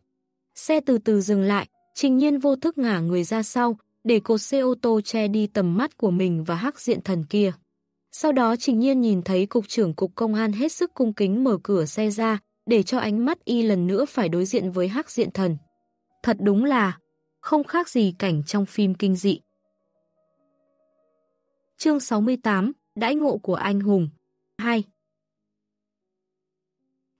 Xe từ từ dừng lại, Trình Nhiên vô thức ngả người ra sau, để cột xe ô tô che đi tầm mắt của mình và hắc diện thần kia. Sau đó Trình Nhiên nhìn thấy cục trưởng cục công an hết sức cung kính mở cửa xe ra, để cho ánh mắt y lần nữa phải đối diện với hắc diện thần. Thật đúng là không khác gì cảnh trong phim kinh dị. Chương 68, Đãi ngộ của anh hùng 2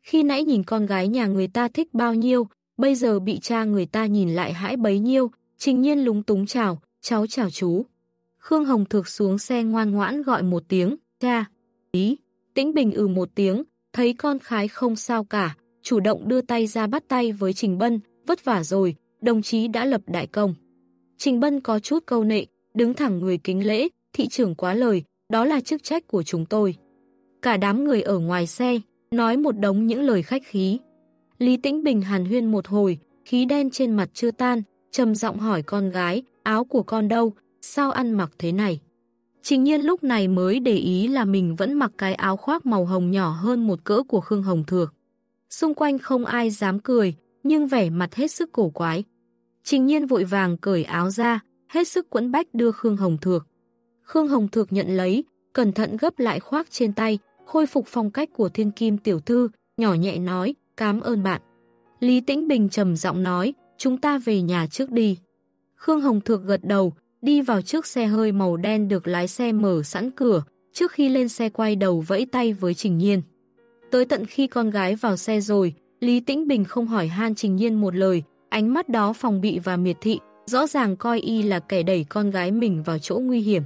Khi nãy nhìn con gái nhà người ta thích bao nhiêu, bây giờ bị cha người ta nhìn lại hãi bấy nhiêu, trình nhiên lúng túng chào, cháu chào chú. Khương Hồng Thực xuống xe ngoan ngoãn gọi một tiếng, cha, ý, tĩnh bình ừ một tiếng, thấy con khái không sao cả, chủ động đưa tay ra bắt tay với Trình Bân, vất vả rồi, đồng chí đã lập đại công. Trình Bân có chút câu nệ, đứng thẳng người kính lễ, thị trưởng quá lời, đó là chức trách của chúng tôi. Cả đám người ở ngoài xe, nói một đống những lời khách khí. Lý Tĩnh Bình hàn huyên một hồi, khí đen trên mặt chưa tan, trầm giọng hỏi con gái, áo của con đâu, sao ăn mặc thế này? Trình nhiên lúc này mới để ý là mình vẫn mặc cái áo khoác màu hồng nhỏ hơn một cỡ của Khương Hồng Thược. Xung quanh không ai dám cười, nhưng vẻ mặt hết sức cổ quái. Trình nhiên vội vàng cởi áo ra, hết sức quẫn bách đưa Khương Hồng Thược. Khương Hồng Thược nhận lấy, cẩn thận gấp lại khoác trên tay, khôi phục phong cách của thiên kim tiểu thư, nhỏ nhẹ nói, cảm ơn bạn. Lý Tĩnh Bình trầm giọng nói, chúng ta về nhà trước đi. Khương Hồng Thược gật đầu, đi vào trước xe hơi màu đen được lái xe mở sẵn cửa, trước khi lên xe quay đầu vẫy tay với Trình Nhiên. Tới tận khi con gái vào xe rồi, Lý Tĩnh Bình không hỏi han Trình Nhiên một lời, ánh mắt đó phòng bị và miệt thị, rõ ràng coi y là kẻ đẩy con gái mình vào chỗ nguy hiểm.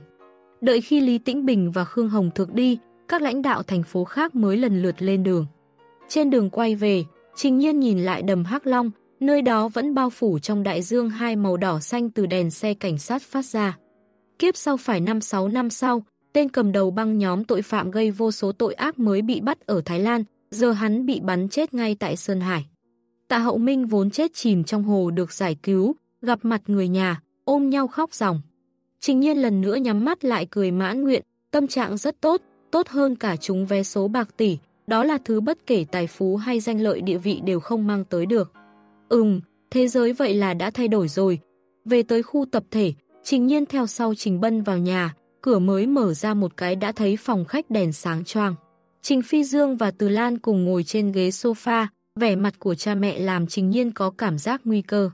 Đợi khi Lý Tĩnh Bình và Khương Hồng thực đi, các lãnh đạo thành phố khác mới lần lượt lên đường. Trên đường quay về, Trình Nhiên nhìn lại đầm Hắc Long, nơi đó vẫn bao phủ trong đại dương hai màu đỏ xanh từ đèn xe cảnh sát phát ra. Kiếp sau phải 5-6 năm sau, tên cầm đầu băng nhóm tội phạm gây vô số tội ác mới bị bắt ở Thái Lan, giờ hắn bị bắn chết ngay tại Sơn Hải. Tạ Hậu Minh vốn chết chìm trong hồ được giải cứu, gặp mặt người nhà, ôm nhau khóc ròng. Trình nhiên lần nữa nhắm mắt lại cười mãn nguyện, tâm trạng rất tốt, tốt hơn cả chúng vé số bạc tỷ, đó là thứ bất kể tài phú hay danh lợi địa vị đều không mang tới được. Ừm, thế giới vậy là đã thay đổi rồi. Về tới khu tập thể, Trình Nhiên theo sau Trình Bân vào nhà, cửa mới mở ra một cái đã thấy phòng khách đèn sáng choang. Trình Phi Dương và Từ Lan cùng ngồi trên ghế sofa, vẻ mặt của cha mẹ làm Trình Nhiên có cảm giác nguy cơ.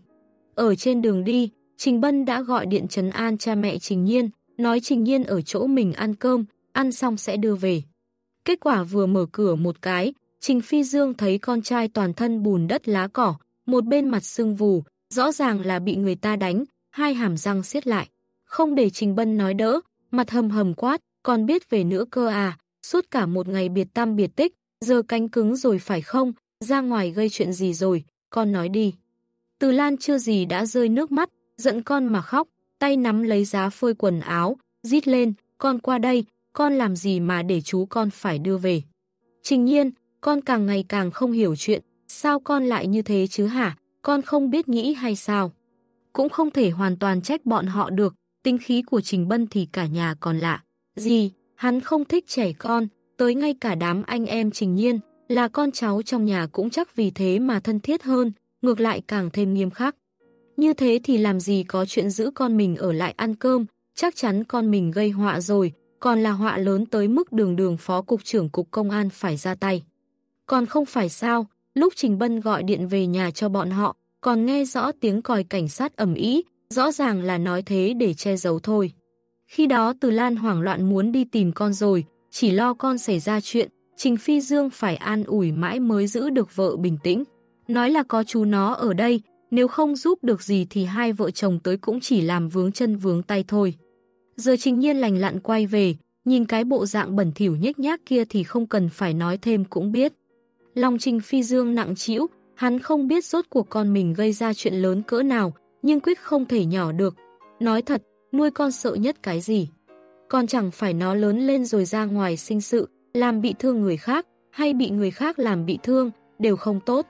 Ở trên đường đi, Trình Bân đã gọi điện trấn an cha mẹ Trình Nhiên, nói Trình Nhiên ở chỗ mình ăn cơm, ăn xong sẽ đưa về. Kết quả vừa mở cửa một cái, Trình Phi Dương thấy con trai toàn thân bùn đất lá cỏ, một bên mặt sưng vù, rõ ràng là bị người ta đánh, hai hàm răng siết lại. Không để Trình Bân nói đỡ, mặt hầm hầm quát, còn biết về nữa cơ à, suốt cả một ngày biệt tâm biệt tích, giờ cánh cứng rồi phải không, ra ngoài gây chuyện gì rồi, con nói đi. Từ Lan chưa gì đã rơi nước mắt, giận con mà khóc, tay nắm lấy giá phơi quần áo, rít lên, con qua đây, con làm gì mà để chú con phải đưa về. Trình nhiên, con càng ngày càng không hiểu chuyện, sao con lại như thế chứ hả, con không biết nghĩ hay sao. Cũng không thể hoàn toàn trách bọn họ được, tinh khí của Trình Bân thì cả nhà còn lạ. Gì, hắn không thích trẻ con, tới ngay cả đám anh em Trình Nhiên, là con cháu trong nhà cũng chắc vì thế mà thân thiết hơn, ngược lại càng thêm nghiêm khắc. Như thế thì làm gì có chuyện giữ con mình ở lại ăn cơm, chắc chắn con mình gây họa rồi, còn là họa lớn tới mức đường đường phó cục trưởng cục công an phải ra tay. Còn không phải sao, lúc Trình Bân gọi điện về nhà cho bọn họ, còn nghe rõ tiếng còi cảnh sát ẩm ý, rõ ràng là nói thế để che giấu thôi. Khi đó Từ Lan hoảng loạn muốn đi tìm con rồi, chỉ lo con xảy ra chuyện, Trình Phi Dương phải an ủi mãi mới giữ được vợ bình tĩnh. Nói là có chú nó ở đây, nếu không giúp được gì thì hai vợ chồng tới cũng chỉ làm vướng chân vướng tay thôi. Giờ Trình Nhiên lành lặn quay về, nhìn cái bộ dạng bẩn thỉu nhếch nhác kia thì không cần phải nói thêm cũng biết. Lòng Trình Phi Dương nặng trĩu, hắn không biết rốt cuộc con mình gây ra chuyện lớn cỡ nào, nhưng quyết không thể nhỏ được. Nói thật, nuôi con sợ nhất cái gì? Con chẳng phải nó lớn lên rồi ra ngoài sinh sự, làm bị thương người khác, hay bị người khác làm bị thương, đều không tốt.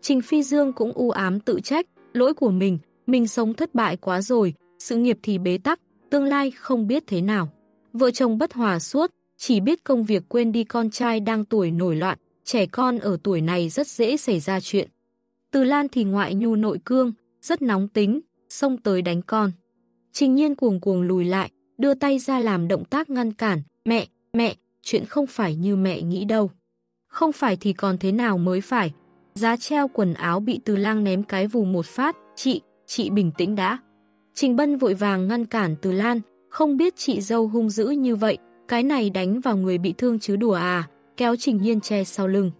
Trình Phi Dương cũng u ám tự trách, lỗi của mình, mình sống thất bại quá rồi, sự nghiệp thì bế tắc, tương lai không biết thế nào. Vợ chồng bất hòa suốt, chỉ biết công việc quên đi con trai đang tuổi nổi loạn, trẻ con ở tuổi này rất dễ xảy ra chuyện. Từ Lan thì ngoại nhu nội cương, rất nóng tính, xông tới đánh con. Trình nhiên cuồng cuồng lùi lại, đưa tay ra làm động tác ngăn cản, mẹ, mẹ, chuyện không phải như mẹ nghĩ đâu. Không phải thì còn thế nào mới phải. Giá treo quần áo bị từ lang ném cái vù một phát, chị, chị bình tĩnh đã. Trình Bân vội vàng ngăn cản từ Lan, không biết chị dâu hung dữ như vậy, cái này đánh vào người bị thương chứ đùa à, kéo Trình Nhiên che sau lưng.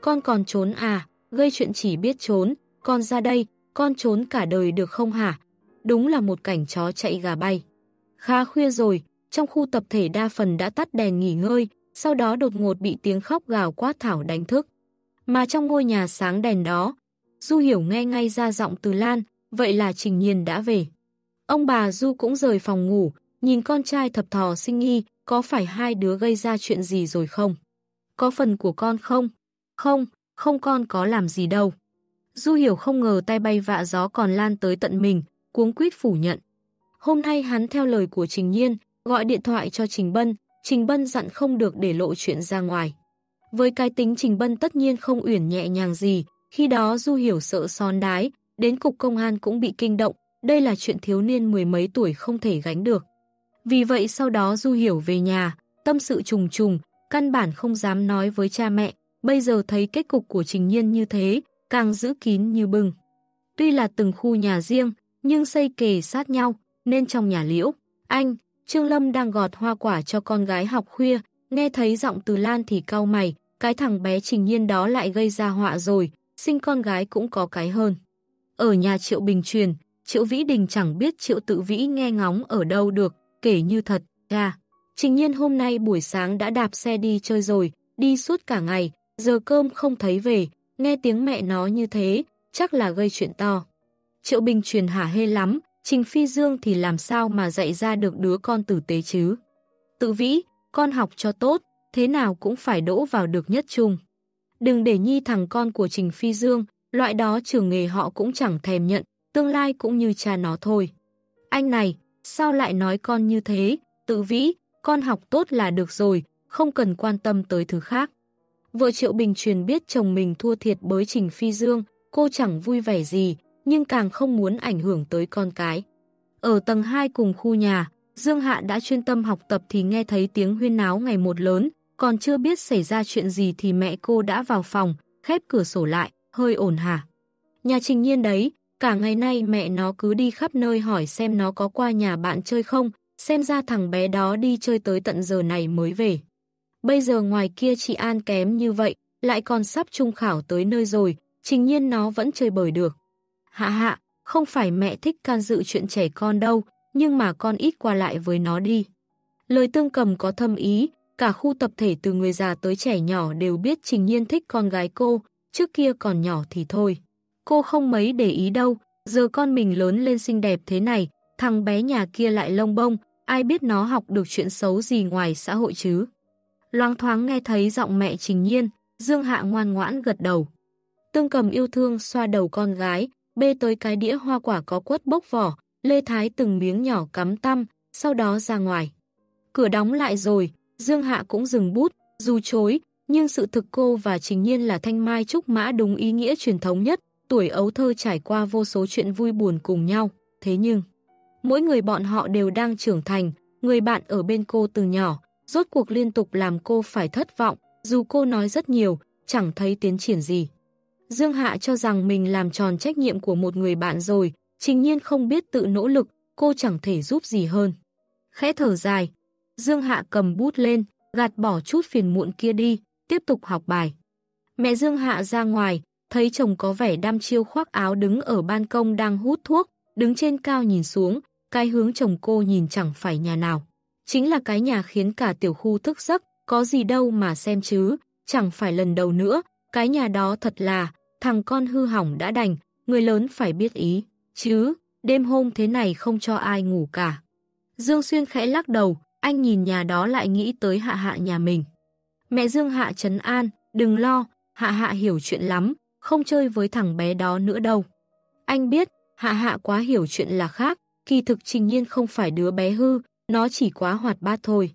Con còn trốn à, gây chuyện chỉ biết trốn, con ra đây, con trốn cả đời được không hả? Đúng là một cảnh chó chạy gà bay. Khá khuya rồi, trong khu tập thể đa phần đã tắt đèn nghỉ ngơi, sau đó đột ngột bị tiếng khóc gào quát thảo đánh thức. Mà trong ngôi nhà sáng đèn đó, Du Hiểu nghe ngay ra giọng từ Lan, vậy là Trình Nhiên đã về. Ông bà Du cũng rời phòng ngủ, nhìn con trai thập thò sinh nghi, có phải hai đứa gây ra chuyện gì rồi không? Có phần của con không? Không, không con có làm gì đâu. Du Hiểu không ngờ tay bay vạ gió còn lan tới tận mình, cuống quýt phủ nhận. Hôm nay hắn theo lời của Trình Nhiên, gọi điện thoại cho Trình Bân, Trình Bân dặn không được để lộ chuyện ra ngoài. Với cái tính Trình Bân tất nhiên không uyển nhẹ nhàng gì, khi đó Du Hiểu sợ son đái, đến cục công an cũng bị kinh động, đây là chuyện thiếu niên mười mấy tuổi không thể gánh được. Vì vậy sau đó Du Hiểu về nhà, tâm sự trùng trùng, căn bản không dám nói với cha mẹ, bây giờ thấy kết cục của Trình Nhiên như thế, càng giữ kín như bừng. Tuy là từng khu nhà riêng, nhưng xây kề sát nhau, nên trong nhà liễu. Anh, Trương Lâm đang gọt hoa quả cho con gái học khuya, nghe thấy giọng từ Lan thì cau mày, cái thằng bé trình nhiên đó lại gây ra họa rồi, sinh con gái cũng có cái hơn. Ở nhà Triệu Bình truyền, Triệu Vĩ Đình chẳng biết Triệu Tự Vĩ nghe ngóng ở đâu được, kể như thật, cha. Trình nhiên hôm nay buổi sáng đã đạp xe đi chơi rồi, đi suốt cả ngày, giờ cơm không thấy về, nghe tiếng mẹ nó như thế, chắc là gây chuyện to. Triệu Bình truyền hả hê lắm, Trình Phi Dương thì làm sao mà dạy ra được đứa con tử tế chứ? Tự vĩ, con học cho tốt, thế nào cũng phải đỗ vào được nhất chung. Đừng để nhi thằng con của Trình Phi Dương, loại đó trường nghề họ cũng chẳng thèm nhận, tương lai cũng như cha nó thôi. Anh này, sao lại nói con như thế? Tự vĩ, con học tốt là được rồi, không cần quan tâm tới thứ khác. Vợ Triệu Bình truyền biết chồng mình thua thiệt bới Trình Phi Dương, cô chẳng vui vẻ gì, nhưng càng không muốn ảnh hưởng tới con cái. Ở tầng 2 cùng khu nhà, Dương Hạ đã chuyên tâm học tập thì nghe thấy tiếng huyên náo ngày một lớn, còn chưa biết xảy ra chuyện gì thì mẹ cô đã vào phòng, khép cửa sổ lại, hơi ổn hả. Nhà trình nhiên đấy, cả ngày nay mẹ nó cứ đi khắp nơi hỏi xem nó có qua nhà bạn chơi không, xem ra thằng bé đó đi chơi tới tận giờ này mới về. Bây giờ ngoài kia chị An kém như vậy, lại còn sắp trung khảo tới nơi rồi, trình nhiên nó vẫn chơi bời được. Hạ hạ, không phải mẹ thích can dự chuyện trẻ con đâu, nhưng mà con ít qua lại với nó đi. Lời tương cầm có thâm ý, cả khu tập thể từ người già tới trẻ nhỏ đều biết Trình Nhiên thích con gái cô, trước kia còn nhỏ thì thôi. Cô không mấy để ý đâu, giờ con mình lớn lên xinh đẹp thế này, thằng bé nhà kia lại lông bông, ai biết nó học được chuyện xấu gì ngoài xã hội chứ. Loang thoáng nghe thấy giọng mẹ Trình Nhiên, Dương Hạ ngoan ngoãn gật đầu. Tương cầm yêu thương xoa đầu con gái, bê tới cái đĩa hoa quả có quất bốc vỏ, Lê Thái từng miếng nhỏ cắm tăm, sau đó ra ngoài. Cửa đóng lại rồi, Dương Hạ cũng dừng bút, dù chối, nhưng sự thực cô và Trình Nhiên là thanh mai trúc mã đúng ý nghĩa truyền thống nhất, tuổi ấu thơ trải qua vô số chuyện vui buồn cùng nhau. Thế nhưng, mỗi người bọn họ đều đang trưởng thành, người bạn ở bên cô từ nhỏ, rốt cuộc liên tục làm cô phải thất vọng, dù cô nói rất nhiều, chẳng thấy tiến triển gì. Dương Hạ cho rằng mình làm tròn trách nhiệm của một người bạn rồi, trình nhiên không biết tự nỗ lực, cô chẳng thể giúp gì hơn. Khẽ thở dài, Dương Hạ cầm bút lên, gạt bỏ chút phiền muộn kia đi, tiếp tục học bài. Mẹ Dương Hạ ra ngoài, thấy chồng có vẻ đam chiêu khoác áo đứng ở ban công đang hút thuốc, đứng trên cao nhìn xuống, cái hướng chồng cô nhìn chẳng phải nhà nào. Chính là cái nhà khiến cả tiểu khu thức giấc, có gì đâu mà xem chứ, chẳng phải lần đầu nữa, cái nhà đó thật là, thằng con hư hỏng đã đành, người lớn phải biết ý, chứ, đêm hôm thế này không cho ai ngủ cả. Dương Xuyên khẽ lắc đầu, anh nhìn nhà đó lại nghĩ tới hạ hạ nhà mình. Mẹ Dương Hạ trấn an, đừng lo, hạ hạ hiểu chuyện lắm, không chơi với thằng bé đó nữa đâu. Anh biết, hạ hạ quá hiểu chuyện là khác, kỳ thực trình nhiên không phải đứa bé hư, nó chỉ quá hoạt bát thôi.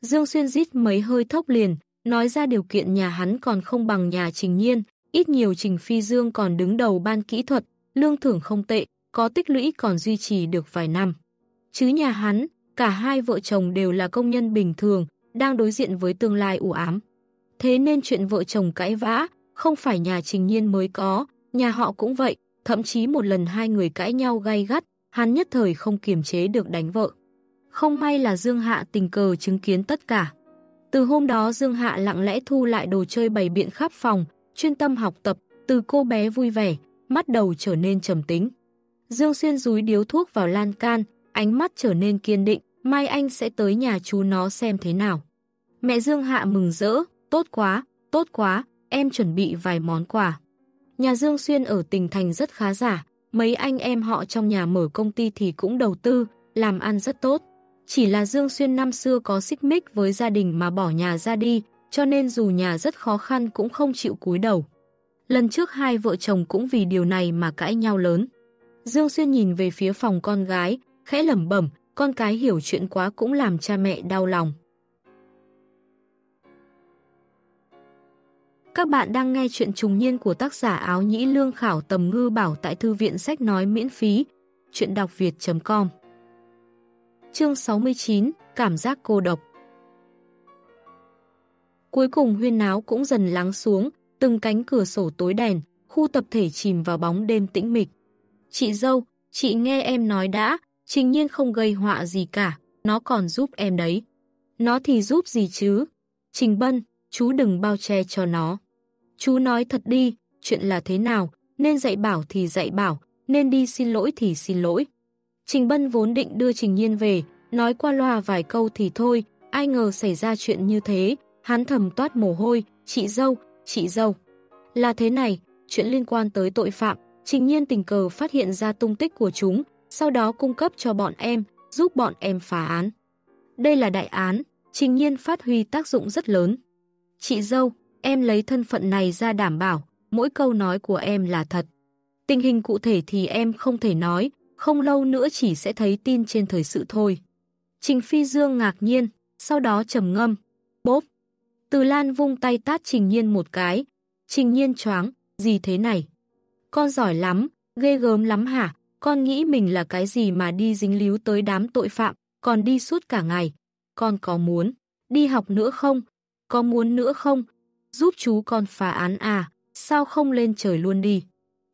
Dương Xuyên rít mấy hơi thốc liền, nói ra điều kiện nhà hắn còn không bằng nhà trình nhiên, ít nhiều trình phi dương còn đứng đầu ban kỹ thuật, lương thưởng không tệ, có tích lũy còn duy trì được vài năm. Chứ nhà hắn, cả hai vợ chồng đều là công nhân bình thường, đang đối diện với tương lai u ám. Thế nên chuyện vợ chồng cãi vã, không phải nhà trình nhiên mới có, nhà họ cũng vậy, thậm chí một lần hai người cãi nhau gay gắt, hắn nhất thời không kiềm chế được đánh vợ. Không may là Dương Hạ tình cờ chứng kiến tất cả. Từ hôm đó Dương Hạ lặng lẽ thu lại đồ chơi bày biện khắp phòng, chuyên tâm học tập, từ cô bé vui vẻ, mắt đầu trở nên trầm tính. Dương Xuyên rúi điếu thuốc vào lan can, ánh mắt trở nên kiên định, mai anh sẽ tới nhà chú nó xem thế nào. Mẹ Dương Hạ mừng rỡ, tốt quá, tốt quá, em chuẩn bị vài món quà. Nhà Dương Xuyên ở tỉnh thành rất khá giả, mấy anh em họ trong nhà mở công ty thì cũng đầu tư, làm ăn rất tốt. Chỉ là Dương Xuyên năm xưa có xích mích với gia đình mà bỏ nhà ra đi, cho nên dù nhà rất khó khăn cũng không chịu cúi đầu. Lần trước hai vợ chồng cũng vì điều này mà cãi nhau lớn. Dương Xuyên nhìn về phía phòng con gái, khẽ lẩm bẩm, con cái hiểu chuyện quá cũng làm cha mẹ đau lòng. Các bạn đang nghe chuyện trùng niên của tác giả áo nhĩ lương khảo tầm ngư bảo tại thư viện sách nói miễn phí, chuyện đọc việt.com Chương 69, Cảm giác cô độc Cuối cùng huyên náo cũng dần lắng xuống, từng cánh cửa sổ tối đèn, khu tập thể chìm vào bóng đêm tĩnh mịch. Chị dâu, chị nghe em nói đã, Trình nhiên không gây họa gì cả, nó còn giúp em đấy. Nó thì giúp gì chứ? Trình Bân, chú đừng bao che cho nó. Chú nói thật đi, chuyện là thế nào, nên dạy bảo thì dạy bảo, nên đi xin lỗi thì xin lỗi. Trình Bân vốn định đưa Trình Nhiên về, nói qua loa vài câu thì thôi, ai ngờ xảy ra chuyện như thế, hắn thầm toát mồ hôi, chị dâu, chị dâu. Là thế này, chuyện liên quan tới tội phạm, Trình Nhiên tình cờ phát hiện ra tung tích của chúng, sau đó cung cấp cho bọn em, giúp bọn em phá án. Đây là đại án, Trình Nhiên phát huy tác dụng rất lớn. Chị dâu, em lấy thân phận này ra đảm bảo, mỗi câu nói của em là thật. Tình hình cụ thể thì em không thể nói, không lâu nữa chỉ sẽ thấy tin trên thời sự thôi. Trình Phi Dương ngạc nhiên, sau đó trầm ngâm, bốp. Từ Lan vung tay tát Trình Nhiên một cái. Trình Nhiên choáng, gì thế này? Con giỏi lắm, ghê gớm lắm hả? Con nghĩ mình là cái gì mà đi dính líu tới đám tội phạm, còn đi suốt cả ngày. Con có muốn đi học nữa không? Có muốn nữa không? Giúp chú con phá án à? Sao không lên trời luôn đi?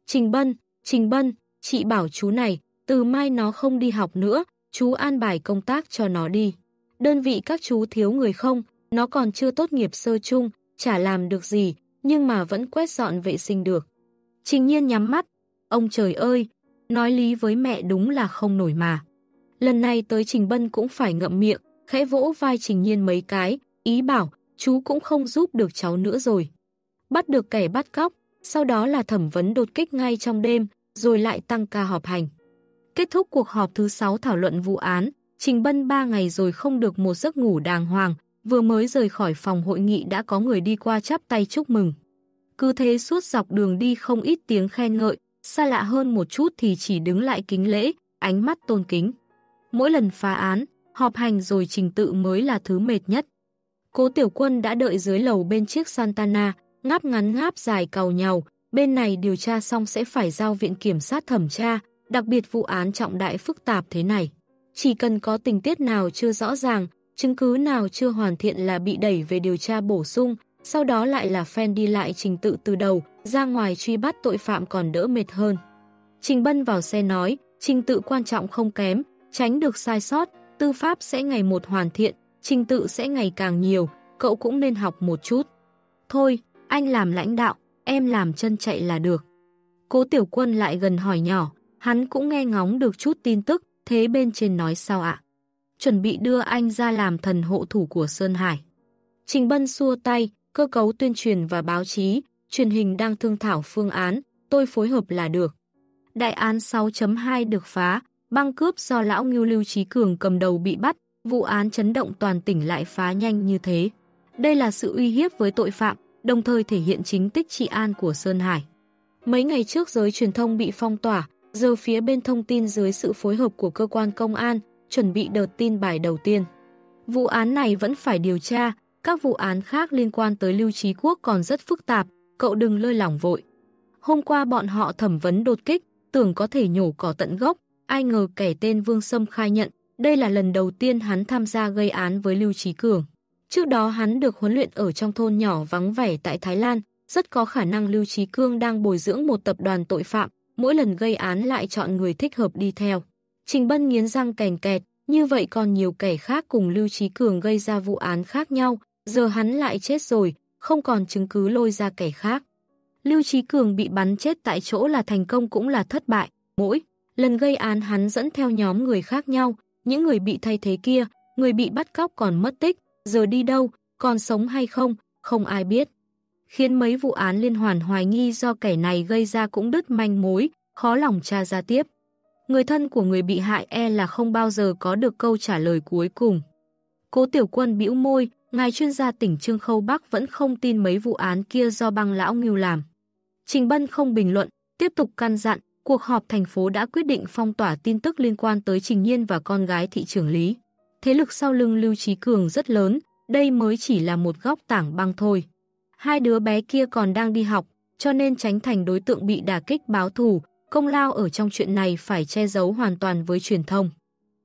Trình Bân, Trình Bân, chị bảo chú này, từ mai nó không đi học nữa, chú an bài công tác cho nó đi. Đơn vị các chú thiếu người không, nó còn chưa tốt nghiệp sơ chung, chả làm được gì, nhưng mà vẫn quét dọn vệ sinh được. Trình nhiên nhắm mắt, ông trời ơi, nói lý với mẹ đúng là không nổi mà. Lần này tới Trình Bân cũng phải ngậm miệng, khẽ vỗ vai Trình Nhiên mấy cái, ý bảo, chú cũng không giúp được cháu nữa rồi. Bắt được kẻ bắt cóc, sau đó là thẩm vấn đột kích ngay trong đêm, rồi lại tăng ca họp hành. Kết thúc cuộc họp thứ 6 thảo luận vụ án, Trình Bân 3 ngày rồi không được một giấc ngủ đàng hoàng, vừa mới rời khỏi phòng hội nghị đã có người đi qua chắp tay chúc mừng. Cứ thế suốt dọc đường đi không ít tiếng khen ngợi, xa lạ hơn một chút thì chỉ đứng lại kính lễ, ánh mắt tôn kính. Mỗi lần phá án, họp hành rồi trình tự mới là thứ mệt nhất. Cố tiểu quân đã đợi dưới lầu bên chiếc Santana, ngáp ngắn ngáp dài cầu nhau, bên này điều tra xong sẽ phải giao viện kiểm sát thẩm tra, đặc biệt vụ án trọng đại phức tạp thế này. Chỉ cần có tình tiết nào chưa rõ ràng, chứng cứ nào chưa hoàn thiện là bị đẩy về điều tra bổ sung, sau đó lại là phen đi lại trình tự từ đầu, ra ngoài truy bắt tội phạm còn đỡ mệt hơn. Trình Bân vào xe nói, trình tự quan trọng không kém, tránh được sai sót, tư pháp sẽ ngày một hoàn thiện, trình tự sẽ ngày càng nhiều, cậu cũng nên học một chút. Thôi, anh làm lãnh đạo, em làm chân chạy là được. Cố tiểu quân lại gần hỏi nhỏ, hắn cũng nghe ngóng được chút tin tức, thế bên trên nói sao ạ? Chuẩn bị đưa anh ra làm thần hộ thủ của Sơn Hải. Trình Bân xua tay, cơ cấu tuyên truyền và báo chí, truyền hình đang thương thảo phương án, tôi phối hợp là được. Đại án 6.2 được phá, băng cướp do lão Ngưu Lưu Trí Cường cầm đầu bị bắt, vụ án chấn động toàn tỉnh lại phá nhanh như thế. Đây là sự uy hiếp với tội phạm, đồng thời thể hiện chính tích trị an của Sơn Hải. Mấy ngày trước giới truyền thông bị phong tỏa, giờ phía bên thông tin dưới sự phối hợp của cơ quan công an, chuẩn bị đợt tin bài đầu tiên. Vụ án này vẫn phải điều tra, các vụ án khác liên quan tới Lưu Trí Quốc còn rất phức tạp, cậu đừng lơi lỏng vội. Hôm qua bọn họ thẩm vấn đột kích, tưởng có thể nhổ cỏ tận gốc, ai ngờ kẻ tên Vương Sâm khai nhận, đây là lần đầu tiên hắn tham gia gây án với Lưu Trí Cường. Trước đó hắn được huấn luyện ở trong thôn nhỏ vắng vẻ tại Thái Lan, rất có khả năng Lưu Trí Cương đang bồi dưỡng một tập đoàn tội phạm, mỗi lần gây án lại chọn người thích hợp đi theo. Trình Bân nghiến răng kèn kẹt, như vậy còn nhiều kẻ khác cùng Lưu Trí Cường gây ra vụ án khác nhau, giờ hắn lại chết rồi, không còn chứng cứ lôi ra kẻ khác. Lưu Trí Cường bị bắn chết tại chỗ là thành công cũng là thất bại, mỗi lần gây án hắn dẫn theo nhóm người khác nhau, những người bị thay thế kia, người bị bắt cóc còn mất tích, giờ đi đâu, còn sống hay không, không ai biết. Khiến mấy vụ án liên hoàn hoài nghi do kẻ này gây ra cũng đứt manh mối, khó lòng tra ra tiếp. Người thân của người bị hại e là không bao giờ có được câu trả lời cuối cùng. Cố tiểu quân bĩu môi, ngài chuyên gia tỉnh Trương Khâu Bắc vẫn không tin mấy vụ án kia do băng lão ngưu làm. Trình Bân không bình luận, tiếp tục căn dặn, cuộc họp thành phố đã quyết định phong tỏa tin tức liên quan tới Trình Nhiên và con gái thị trưởng Lý. Thế lực sau lưng Lưu Trí Cường rất lớn, đây mới chỉ là một góc tảng băng thôi. Hai đứa bé kia còn đang đi học, cho nên tránh thành đối tượng bị đả kích báo thù, công lao ở trong chuyện này phải che giấu hoàn toàn với truyền thông.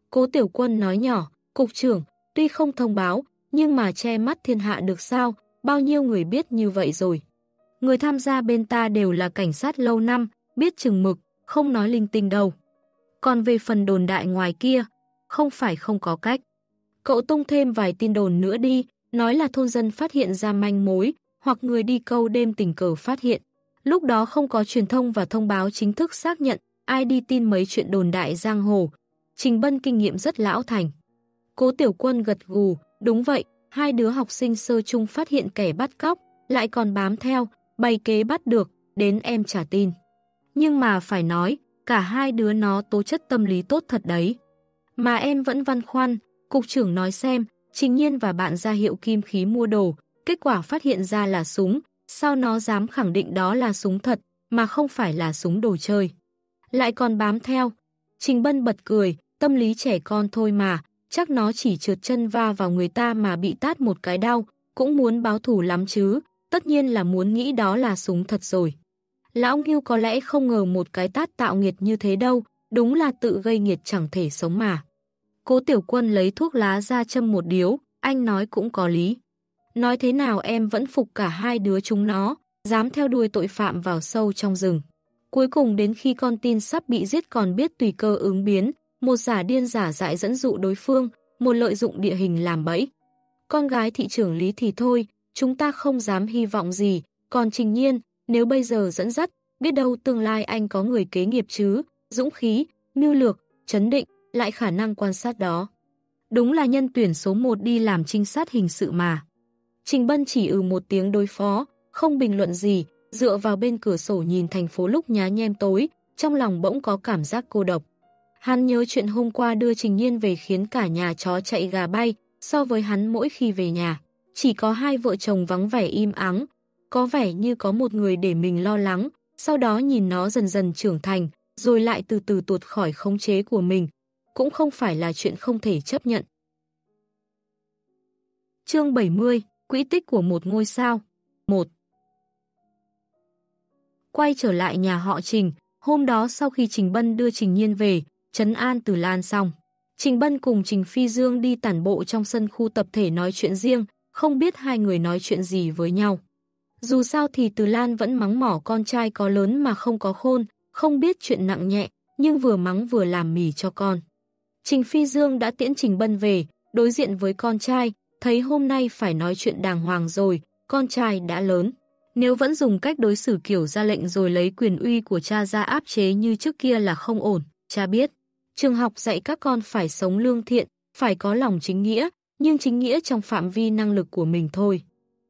Cố Tiểu Quân nói nhỏ, Cục trưởng, tuy không thông báo, nhưng mà che mắt thiên hạ được sao, bao nhiêu người biết như vậy rồi. Người tham gia bên ta đều là cảnh sát lâu năm, biết chừng mực, không nói linh tinh đâu. Còn về phần đồn đại ngoài kia, không phải không có cách. Cậu tung thêm vài tin đồn nữa đi, nói là thôn dân phát hiện ra manh mối, hoặc người đi câu đêm tình cờ phát hiện. Lúc đó không có truyền thông và thông báo chính thức xác nhận, ai đi tin mấy chuyện đồn đại giang hồ. Trình Bân kinh nghiệm rất lão thành. Cố Tiểu Quân gật gù, đúng vậy, hai đứa học sinh sơ chung phát hiện kẻ bắt cóc, lại còn bám theo, bày kế bắt được, đến em trả tin. Nhưng mà phải nói, cả hai đứa nó tố chất tâm lý tốt thật đấy. Mà em vẫn văn khoăn, cục trưởng nói xem, Trình Nhiên và bạn ra hiệu kim khí mua đồ, kết quả phát hiện ra là súng, sao nó dám khẳng định đó là súng thật, mà không phải là súng đồ chơi. Lại còn bám theo. Trình Bân bật cười, tâm lý trẻ con thôi mà, chắc nó chỉ trượt chân va vào người ta mà bị tát một cái đau, cũng muốn báo thủ lắm chứ, tất nhiên là muốn nghĩ đó là súng thật rồi. Lão Ngưu có lẽ không ngờ một cái tát tạo nghiệt như thế đâu, đúng là tự gây nghiệt chẳng thể sống mà. Cố tiểu quân lấy thuốc lá ra châm một điếu, anh nói cũng có lý. Nói thế nào em vẫn phục cả hai đứa chúng nó, dám theo đuôi tội phạm vào sâu trong rừng. Cuối cùng đến khi con tin sắp bị giết còn biết tùy cơ ứng biến, một giả điên giả dại dẫn dụ đối phương, một lợi dụng địa hình làm bẫy. Con gái thị trưởng Lý thì thôi, chúng ta không dám hy vọng gì, còn trình nhiên, nếu bây giờ dẫn dắt, biết đâu tương lai anh có người kế nghiệp chứ, dũng khí, mưu lược, chấn định, lại khả năng quan sát đó. Đúng là nhân tuyển số 1 đi làm trinh sát hình sự mà. Trình Bân chỉ ừ một tiếng đối phó, không bình luận gì, dựa vào bên cửa sổ nhìn thành phố lúc nhá nhem tối, trong lòng bỗng có cảm giác cô độc. Hắn nhớ chuyện hôm qua đưa Trình Nhiên về khiến cả nhà chó chạy gà bay, so với hắn mỗi khi về nhà. Chỉ có hai vợ chồng vắng vẻ im ắng, có vẻ như có một người để mình lo lắng, sau đó nhìn nó dần dần trưởng thành, rồi lại từ từ tuột khỏi khống chế của mình, cũng không phải là chuyện không thể chấp nhận. Chương 70 Quỹ tích của một ngôi sao 1 Quay trở lại nhà họ Trình, hôm đó sau khi Trình Bân đưa Trình Nhiên về, Trấn An Từ Lan xong. Trình Bân cùng Trình Phi Dương đi tản bộ trong sân khu tập thể nói chuyện riêng, không biết hai người nói chuyện gì với nhau. Dù sao thì Từ Lan vẫn mắng mỏ con trai có lớn mà không có khôn, không biết chuyện nặng nhẹ, nhưng vừa mắng vừa làm mì cho con. Trình Phi Dương đã tiễn Trình Bân về, đối diện với con trai, thấy hôm nay phải nói chuyện đàng hoàng rồi, con trai đã lớn. Nếu vẫn dùng cách đối xử kiểu ra lệnh rồi lấy quyền uy của cha ra áp chế như trước kia là không ổn, cha biết. Trường học dạy các con phải sống lương thiện, phải có lòng chính nghĩa, nhưng chính nghĩa trong phạm vi năng lực của mình thôi.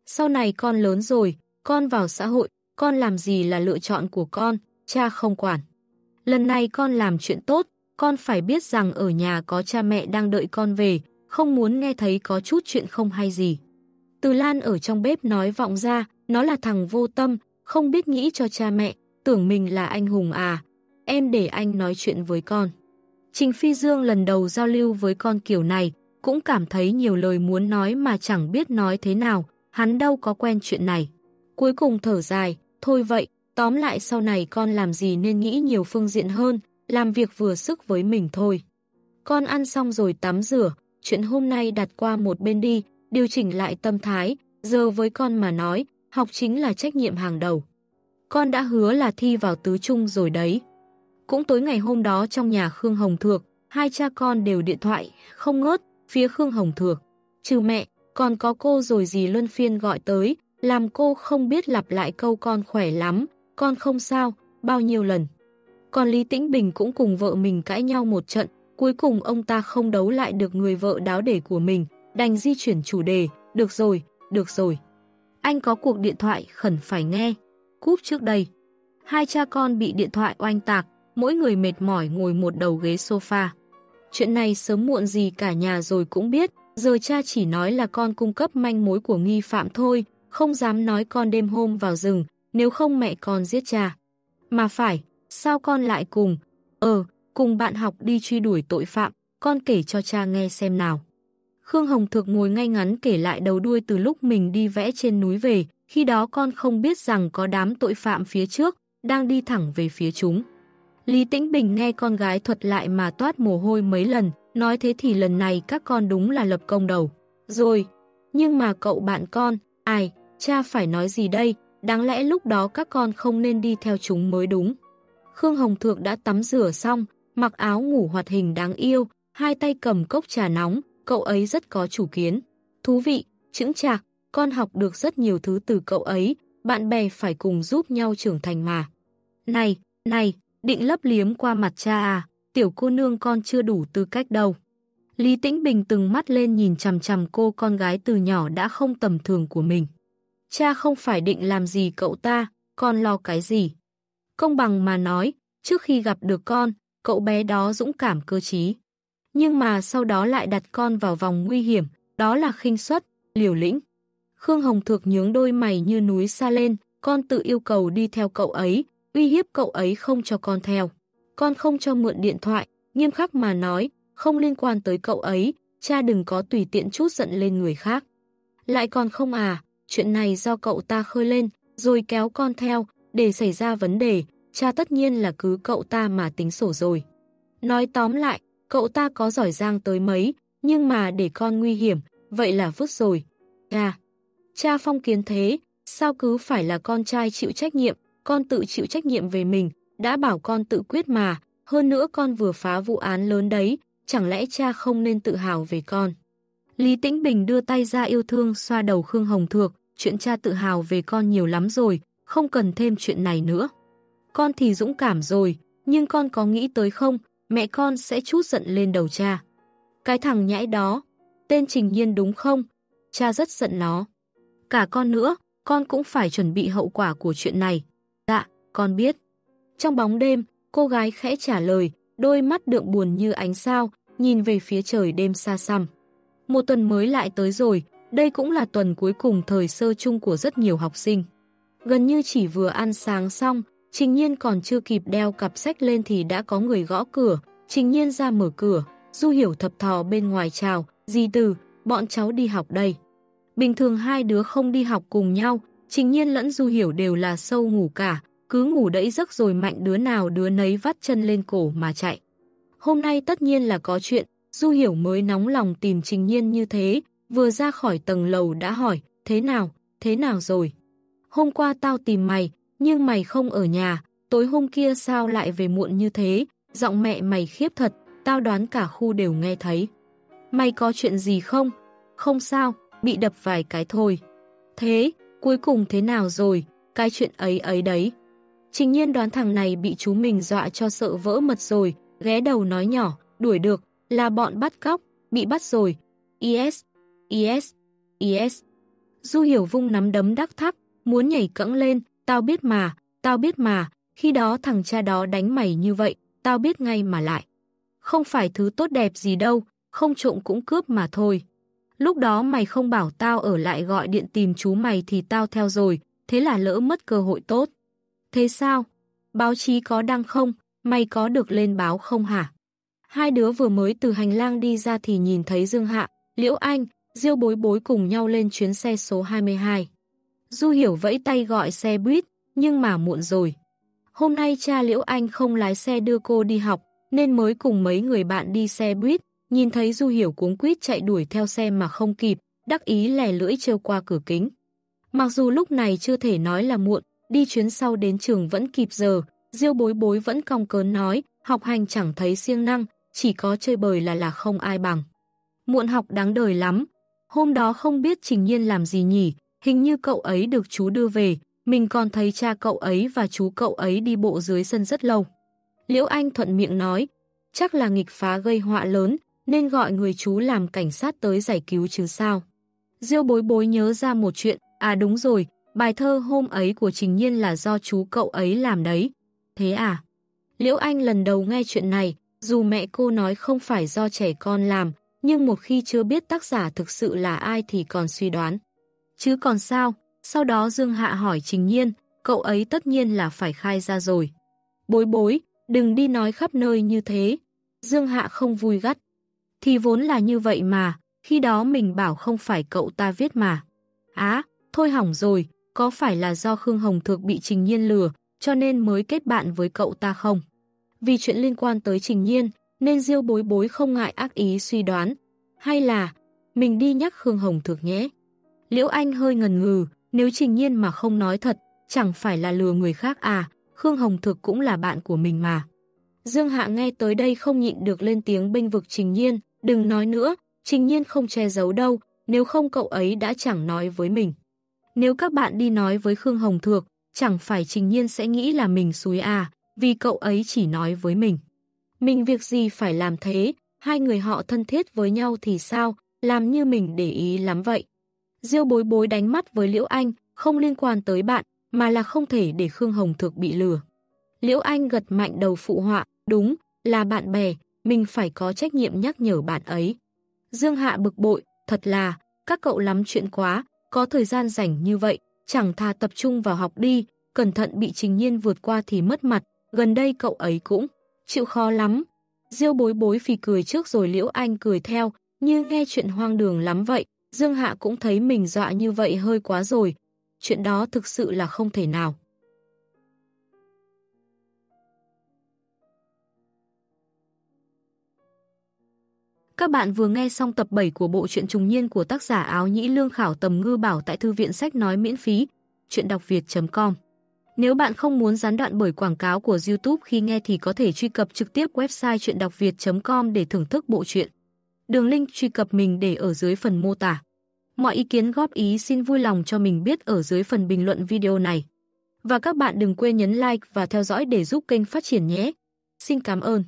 Sau này con lớn rồi, con vào xã hội, con làm gì là lựa chọn của con, cha không quản. Lần này con làm chuyện tốt, con phải biết rằng ở nhà có cha mẹ đang đợi con về, không muốn nghe thấy có chút chuyện không hay gì. Từ Lan ở trong bếp nói vọng ra, nó là thằng vô tâm, không biết nghĩ cho cha mẹ, tưởng mình là anh hùng à. Em để anh nói chuyện với con. Trình Phi Dương lần đầu giao lưu với con kiểu này, cũng cảm thấy nhiều lời muốn nói mà chẳng biết nói thế nào, hắn đâu có quen chuyện này. Cuối cùng thở dài, thôi vậy, tóm lại sau này con làm gì nên nghĩ nhiều phương diện hơn, làm việc vừa sức với mình thôi. Con ăn xong rồi tắm rửa, chuyện hôm nay đặt qua một bên đi, điều chỉnh lại tâm thái, giờ với con mà nói, học chính là trách nhiệm hàng đầu. Con đã hứa là thi vào tứ trung rồi đấy. Cũng tối ngày hôm đó trong nhà Khương Hồng Thược, hai cha con đều điện thoại, không ngớt, phía Khương Hồng Thược. Trừ mẹ, còn có cô rồi gì luân phiên gọi tới, làm cô không biết lặp lại câu con khỏe lắm, con không sao, bao nhiêu lần. Còn Lý Tĩnh Bình cũng cùng vợ mình cãi nhau một trận, cuối cùng ông ta không đấu lại được người vợ đáo để của mình, đành di chuyển chủ đề, được rồi, được rồi. Anh có cuộc điện thoại khẩn phải nghe. Cúp trước đây. Hai cha con bị điện thoại oanh tạc, mỗi người mệt mỏi ngồi một đầu ghế sofa. Chuyện này sớm muộn gì cả nhà rồi cũng biết, giờ cha chỉ nói là con cung cấp manh mối của nghi phạm thôi, không dám nói con đêm hôm vào rừng, nếu không mẹ con giết cha. Mà phải, sao con lại cùng? Ờ, cùng bạn học đi truy đuổi tội phạm, con kể cho cha nghe xem nào. Khương Hồng Thược ngồi ngay ngắn kể lại đầu đuôi từ lúc mình đi vẽ trên núi về, khi đó con không biết rằng có đám tội phạm phía trước, đang đi thẳng về phía chúng. Lý Tĩnh Bình nghe con gái thuật lại mà toát mồ hôi mấy lần, nói thế thì lần này các con đúng là lập công đầu. Rồi, nhưng mà cậu bạn con, ai, cha phải nói gì đây, đáng lẽ lúc đó các con không nên đi theo chúng mới đúng. Khương Hồng Thượng đã tắm rửa xong, mặc áo ngủ hoạt hình đáng yêu, hai tay cầm cốc trà nóng, cậu ấy rất có chủ kiến. Thú vị, chững chạc, con học được rất nhiều thứ từ cậu ấy, bạn bè phải cùng giúp nhau trưởng thành mà. Này, này, định lấp liếm qua mặt cha à, tiểu cô nương con chưa đủ tư cách đâu. Lý Tĩnh Bình từng mắt lên nhìn chằm chằm cô con gái từ nhỏ đã không tầm thường của mình. Cha không phải định làm gì cậu ta, con lo cái gì. Công bằng mà nói, trước khi gặp được con, cậu bé đó dũng cảm cơ trí. Nhưng mà sau đó lại đặt con vào vòng nguy hiểm, đó là khinh suất, liều lĩnh. Khương Hồng Thược nhướng đôi mày như núi xa lên, con tự yêu cầu đi theo cậu ấy, uy hiếp cậu ấy không cho con theo. Con không cho mượn điện thoại, nghiêm khắc mà nói, không liên quan tới cậu ấy, cha đừng có tùy tiện chút giận lên người khác. Lại còn không à, chuyện này do cậu ta khơi lên, rồi kéo con theo, để xảy ra vấn đề, cha tất nhiên là cứ cậu ta mà tính sổ rồi. Nói tóm lại, cậu ta có giỏi giang tới mấy, nhưng mà để con nguy hiểm, vậy là vứt rồi. À, cha phong kiến thế, sao cứ phải là con trai chịu trách nhiệm, con tự chịu trách nhiệm về mình, đã bảo con tự quyết mà, hơn nữa con vừa phá vụ án lớn đấy, chẳng lẽ cha không nên tự hào về con. Lý Tĩnh Bình đưa tay ra yêu thương xoa đầu Khương Hồng Thược, chuyện cha tự hào về con nhiều lắm rồi, không cần thêm chuyện này nữa. Con thì dũng cảm rồi, nhưng con có nghĩ tới không, mẹ con sẽ chút giận lên đầu cha. Cái thằng nhãi đó, tên Trình Nhiên đúng không? Cha rất giận nó. Cả con nữa, con cũng phải chuẩn bị hậu quả của chuyện này. Dạ, con biết. Trong bóng đêm, cô gái khẽ trả lời, đôi mắt đượm buồn như ánh sao, nhìn về phía trời đêm xa xăm. Một tuần mới lại tới rồi, đây cũng là tuần cuối cùng thời sơ chung của rất nhiều học sinh. Gần như chỉ vừa ăn sáng xong, Trình Nhiên còn chưa kịp đeo cặp sách lên thì đã có người gõ cửa, Trình Nhiên ra mở cửa, Du Hiểu thập thò bên ngoài chào, gì từ, bọn cháu đi học đây. Bình thường hai đứa không đi học cùng nhau, Trình Nhiên lẫn Du Hiểu đều là sâu ngủ cả, cứ ngủ đẫy giấc rồi mạnh đứa nào đứa nấy vắt chân lên cổ mà chạy. Hôm nay tất nhiên là có chuyện, Du Hiểu mới nóng lòng tìm Trình Nhiên như thế, vừa ra khỏi tầng lầu đã hỏi, thế nào, thế nào rồi? Hôm qua tao tìm mày, nhưng mày không ở nhà, tối hôm kia sao lại về muộn như thế, giọng mẹ mày khiếp thật, tao đoán cả khu đều nghe thấy. Mày có chuyện gì không? Không sao, bị đập vài cái thôi. Thế, cuối cùng thế nào rồi, cái chuyện ấy ấy đấy. Trình nhiên đoán thằng này bị chú mình dọa cho sợ vỡ mật rồi, ghé đầu nói nhỏ, đuổi được, là bọn bắt cóc, bị bắt rồi. Is, Is, Is. Du hiểu vung nắm đấm đắc thắc, muốn nhảy cẫng lên, tao biết mà, tao biết mà, khi đó thằng cha đó đánh mày như vậy, tao biết ngay mà lại. Không phải thứ tốt đẹp gì đâu, không trộm cũng cướp mà thôi. Lúc đó mày không bảo tao ở lại gọi điện tìm chú mày thì tao theo rồi, thế là lỡ mất cơ hội tốt. Thế sao? Báo chí có đăng không? Mày có được lên báo không hả? Hai đứa vừa mới từ hành lang đi ra thì nhìn thấy Dương Hạ, Liễu Anh, Diêu bối bối cùng nhau lên chuyến xe số 22. Du hiểu vẫy tay gọi xe buýt, nhưng mà muộn rồi. Hôm nay cha Liễu Anh không lái xe đưa cô đi học, nên mới cùng mấy người bạn đi xe buýt, nhìn thấy Du hiểu cuống quýt chạy đuổi theo xe mà không kịp, đắc ý lè lưỡi trêu qua cửa kính. Mặc dù lúc này chưa thể nói là muộn, đi chuyến sau đến trường vẫn kịp giờ, Diêu bối bối vẫn cong cớn nói, học hành chẳng thấy siêng năng, chỉ có chơi bời là là không ai bằng. Muộn học đáng đời lắm. Hôm đó không biết Trình Nhiên làm gì nhỉ, hình như cậu ấy được chú đưa về, mình còn thấy cha cậu ấy và chú cậu ấy đi bộ dưới sân rất lâu. Liễu Anh thuận miệng nói, chắc là nghịch phá gây họa lớn, nên gọi người chú làm cảnh sát tới giải cứu chứ sao. Diêu bối bối nhớ ra một chuyện, à đúng rồi, bài thơ hôm ấy của Trình Nhiên là do chú cậu ấy làm đấy. Thế à? Liễu Anh lần đầu nghe chuyện này, dù mẹ cô nói không phải do trẻ con làm, nhưng một khi chưa biết tác giả thực sự là ai thì còn suy đoán. Chứ còn sao, sau đó Dương Hạ hỏi Trình Nhiên, cậu ấy tất nhiên là phải khai ra rồi. Bối bối, đừng đi nói khắp nơi như thế. Dương Hạ không vui gắt. Thì vốn là như vậy mà, khi đó mình bảo không phải cậu ta viết mà. Á, thôi hỏng rồi, có phải là do Khương Hồng Thược bị Trình Nhiên lừa, cho nên mới kết bạn với cậu ta không? Vì chuyện liên quan tới Trình Nhiên, nên Diêu bối bối không ngại ác ý suy đoán. Hay là, mình đi nhắc Khương Hồng Thược nhé. Liễu Anh hơi ngần ngừ, nếu Trình Nhiên mà không nói thật, chẳng phải là lừa người khác à, Khương Hồng Thược cũng là bạn của mình mà. Dương Hạ nghe tới đây không nhịn được lên tiếng bênh vực Trình Nhiên, đừng nói nữa, Trình Nhiên không che giấu đâu, nếu không cậu ấy đã chẳng nói với mình. Nếu các bạn đi nói với Khương Hồng Thược, chẳng phải Trình Nhiên sẽ nghĩ là mình suối à, vì cậu ấy chỉ nói với mình. Mình việc gì phải làm thế, hai người họ thân thiết với nhau thì sao, làm như mình để ý lắm vậy. Diêu bối bối đánh mắt với Liễu Anh, không liên quan tới bạn, mà là không thể để Khương Hồng Thược bị lừa. Liễu Anh gật mạnh đầu phụ họa, đúng, là bạn bè, mình phải có trách nhiệm nhắc nhở bạn ấy. Dương Hạ bực bội, thật là, các cậu lắm chuyện quá, có thời gian rảnh như vậy, chẳng thà tập trung vào học đi, cẩn thận bị trình nhiên vượt qua thì mất mặt, gần đây cậu ấy cũng chịu khó lắm. Diêu bối bối phì cười trước rồi Liễu Anh cười theo, như nghe chuyện hoang đường lắm vậy, Dương Hạ cũng thấy mình dọa như vậy hơi quá rồi. Chuyện đó thực sự là không thể nào. Các bạn vừa nghe xong tập 7 của bộ truyện trùng niên của tác giả áo nhĩ lương khảo tầm ngư bảo tại thư viện sách nói miễn phí, chuyện đọc việt.com. Nếu bạn không muốn gián đoạn bởi quảng cáo của YouTube khi nghe thì có thể truy cập trực tiếp website chuyện đọc việt.com để thưởng thức bộ truyện. Đường link truy cập mình để ở dưới phần mô tả. Mọi ý kiến góp ý xin vui lòng cho mình biết ở dưới phần bình luận video này. Và các bạn đừng quên nhấn like và theo dõi để giúp kênh phát triển nhé. Xin cảm ơn.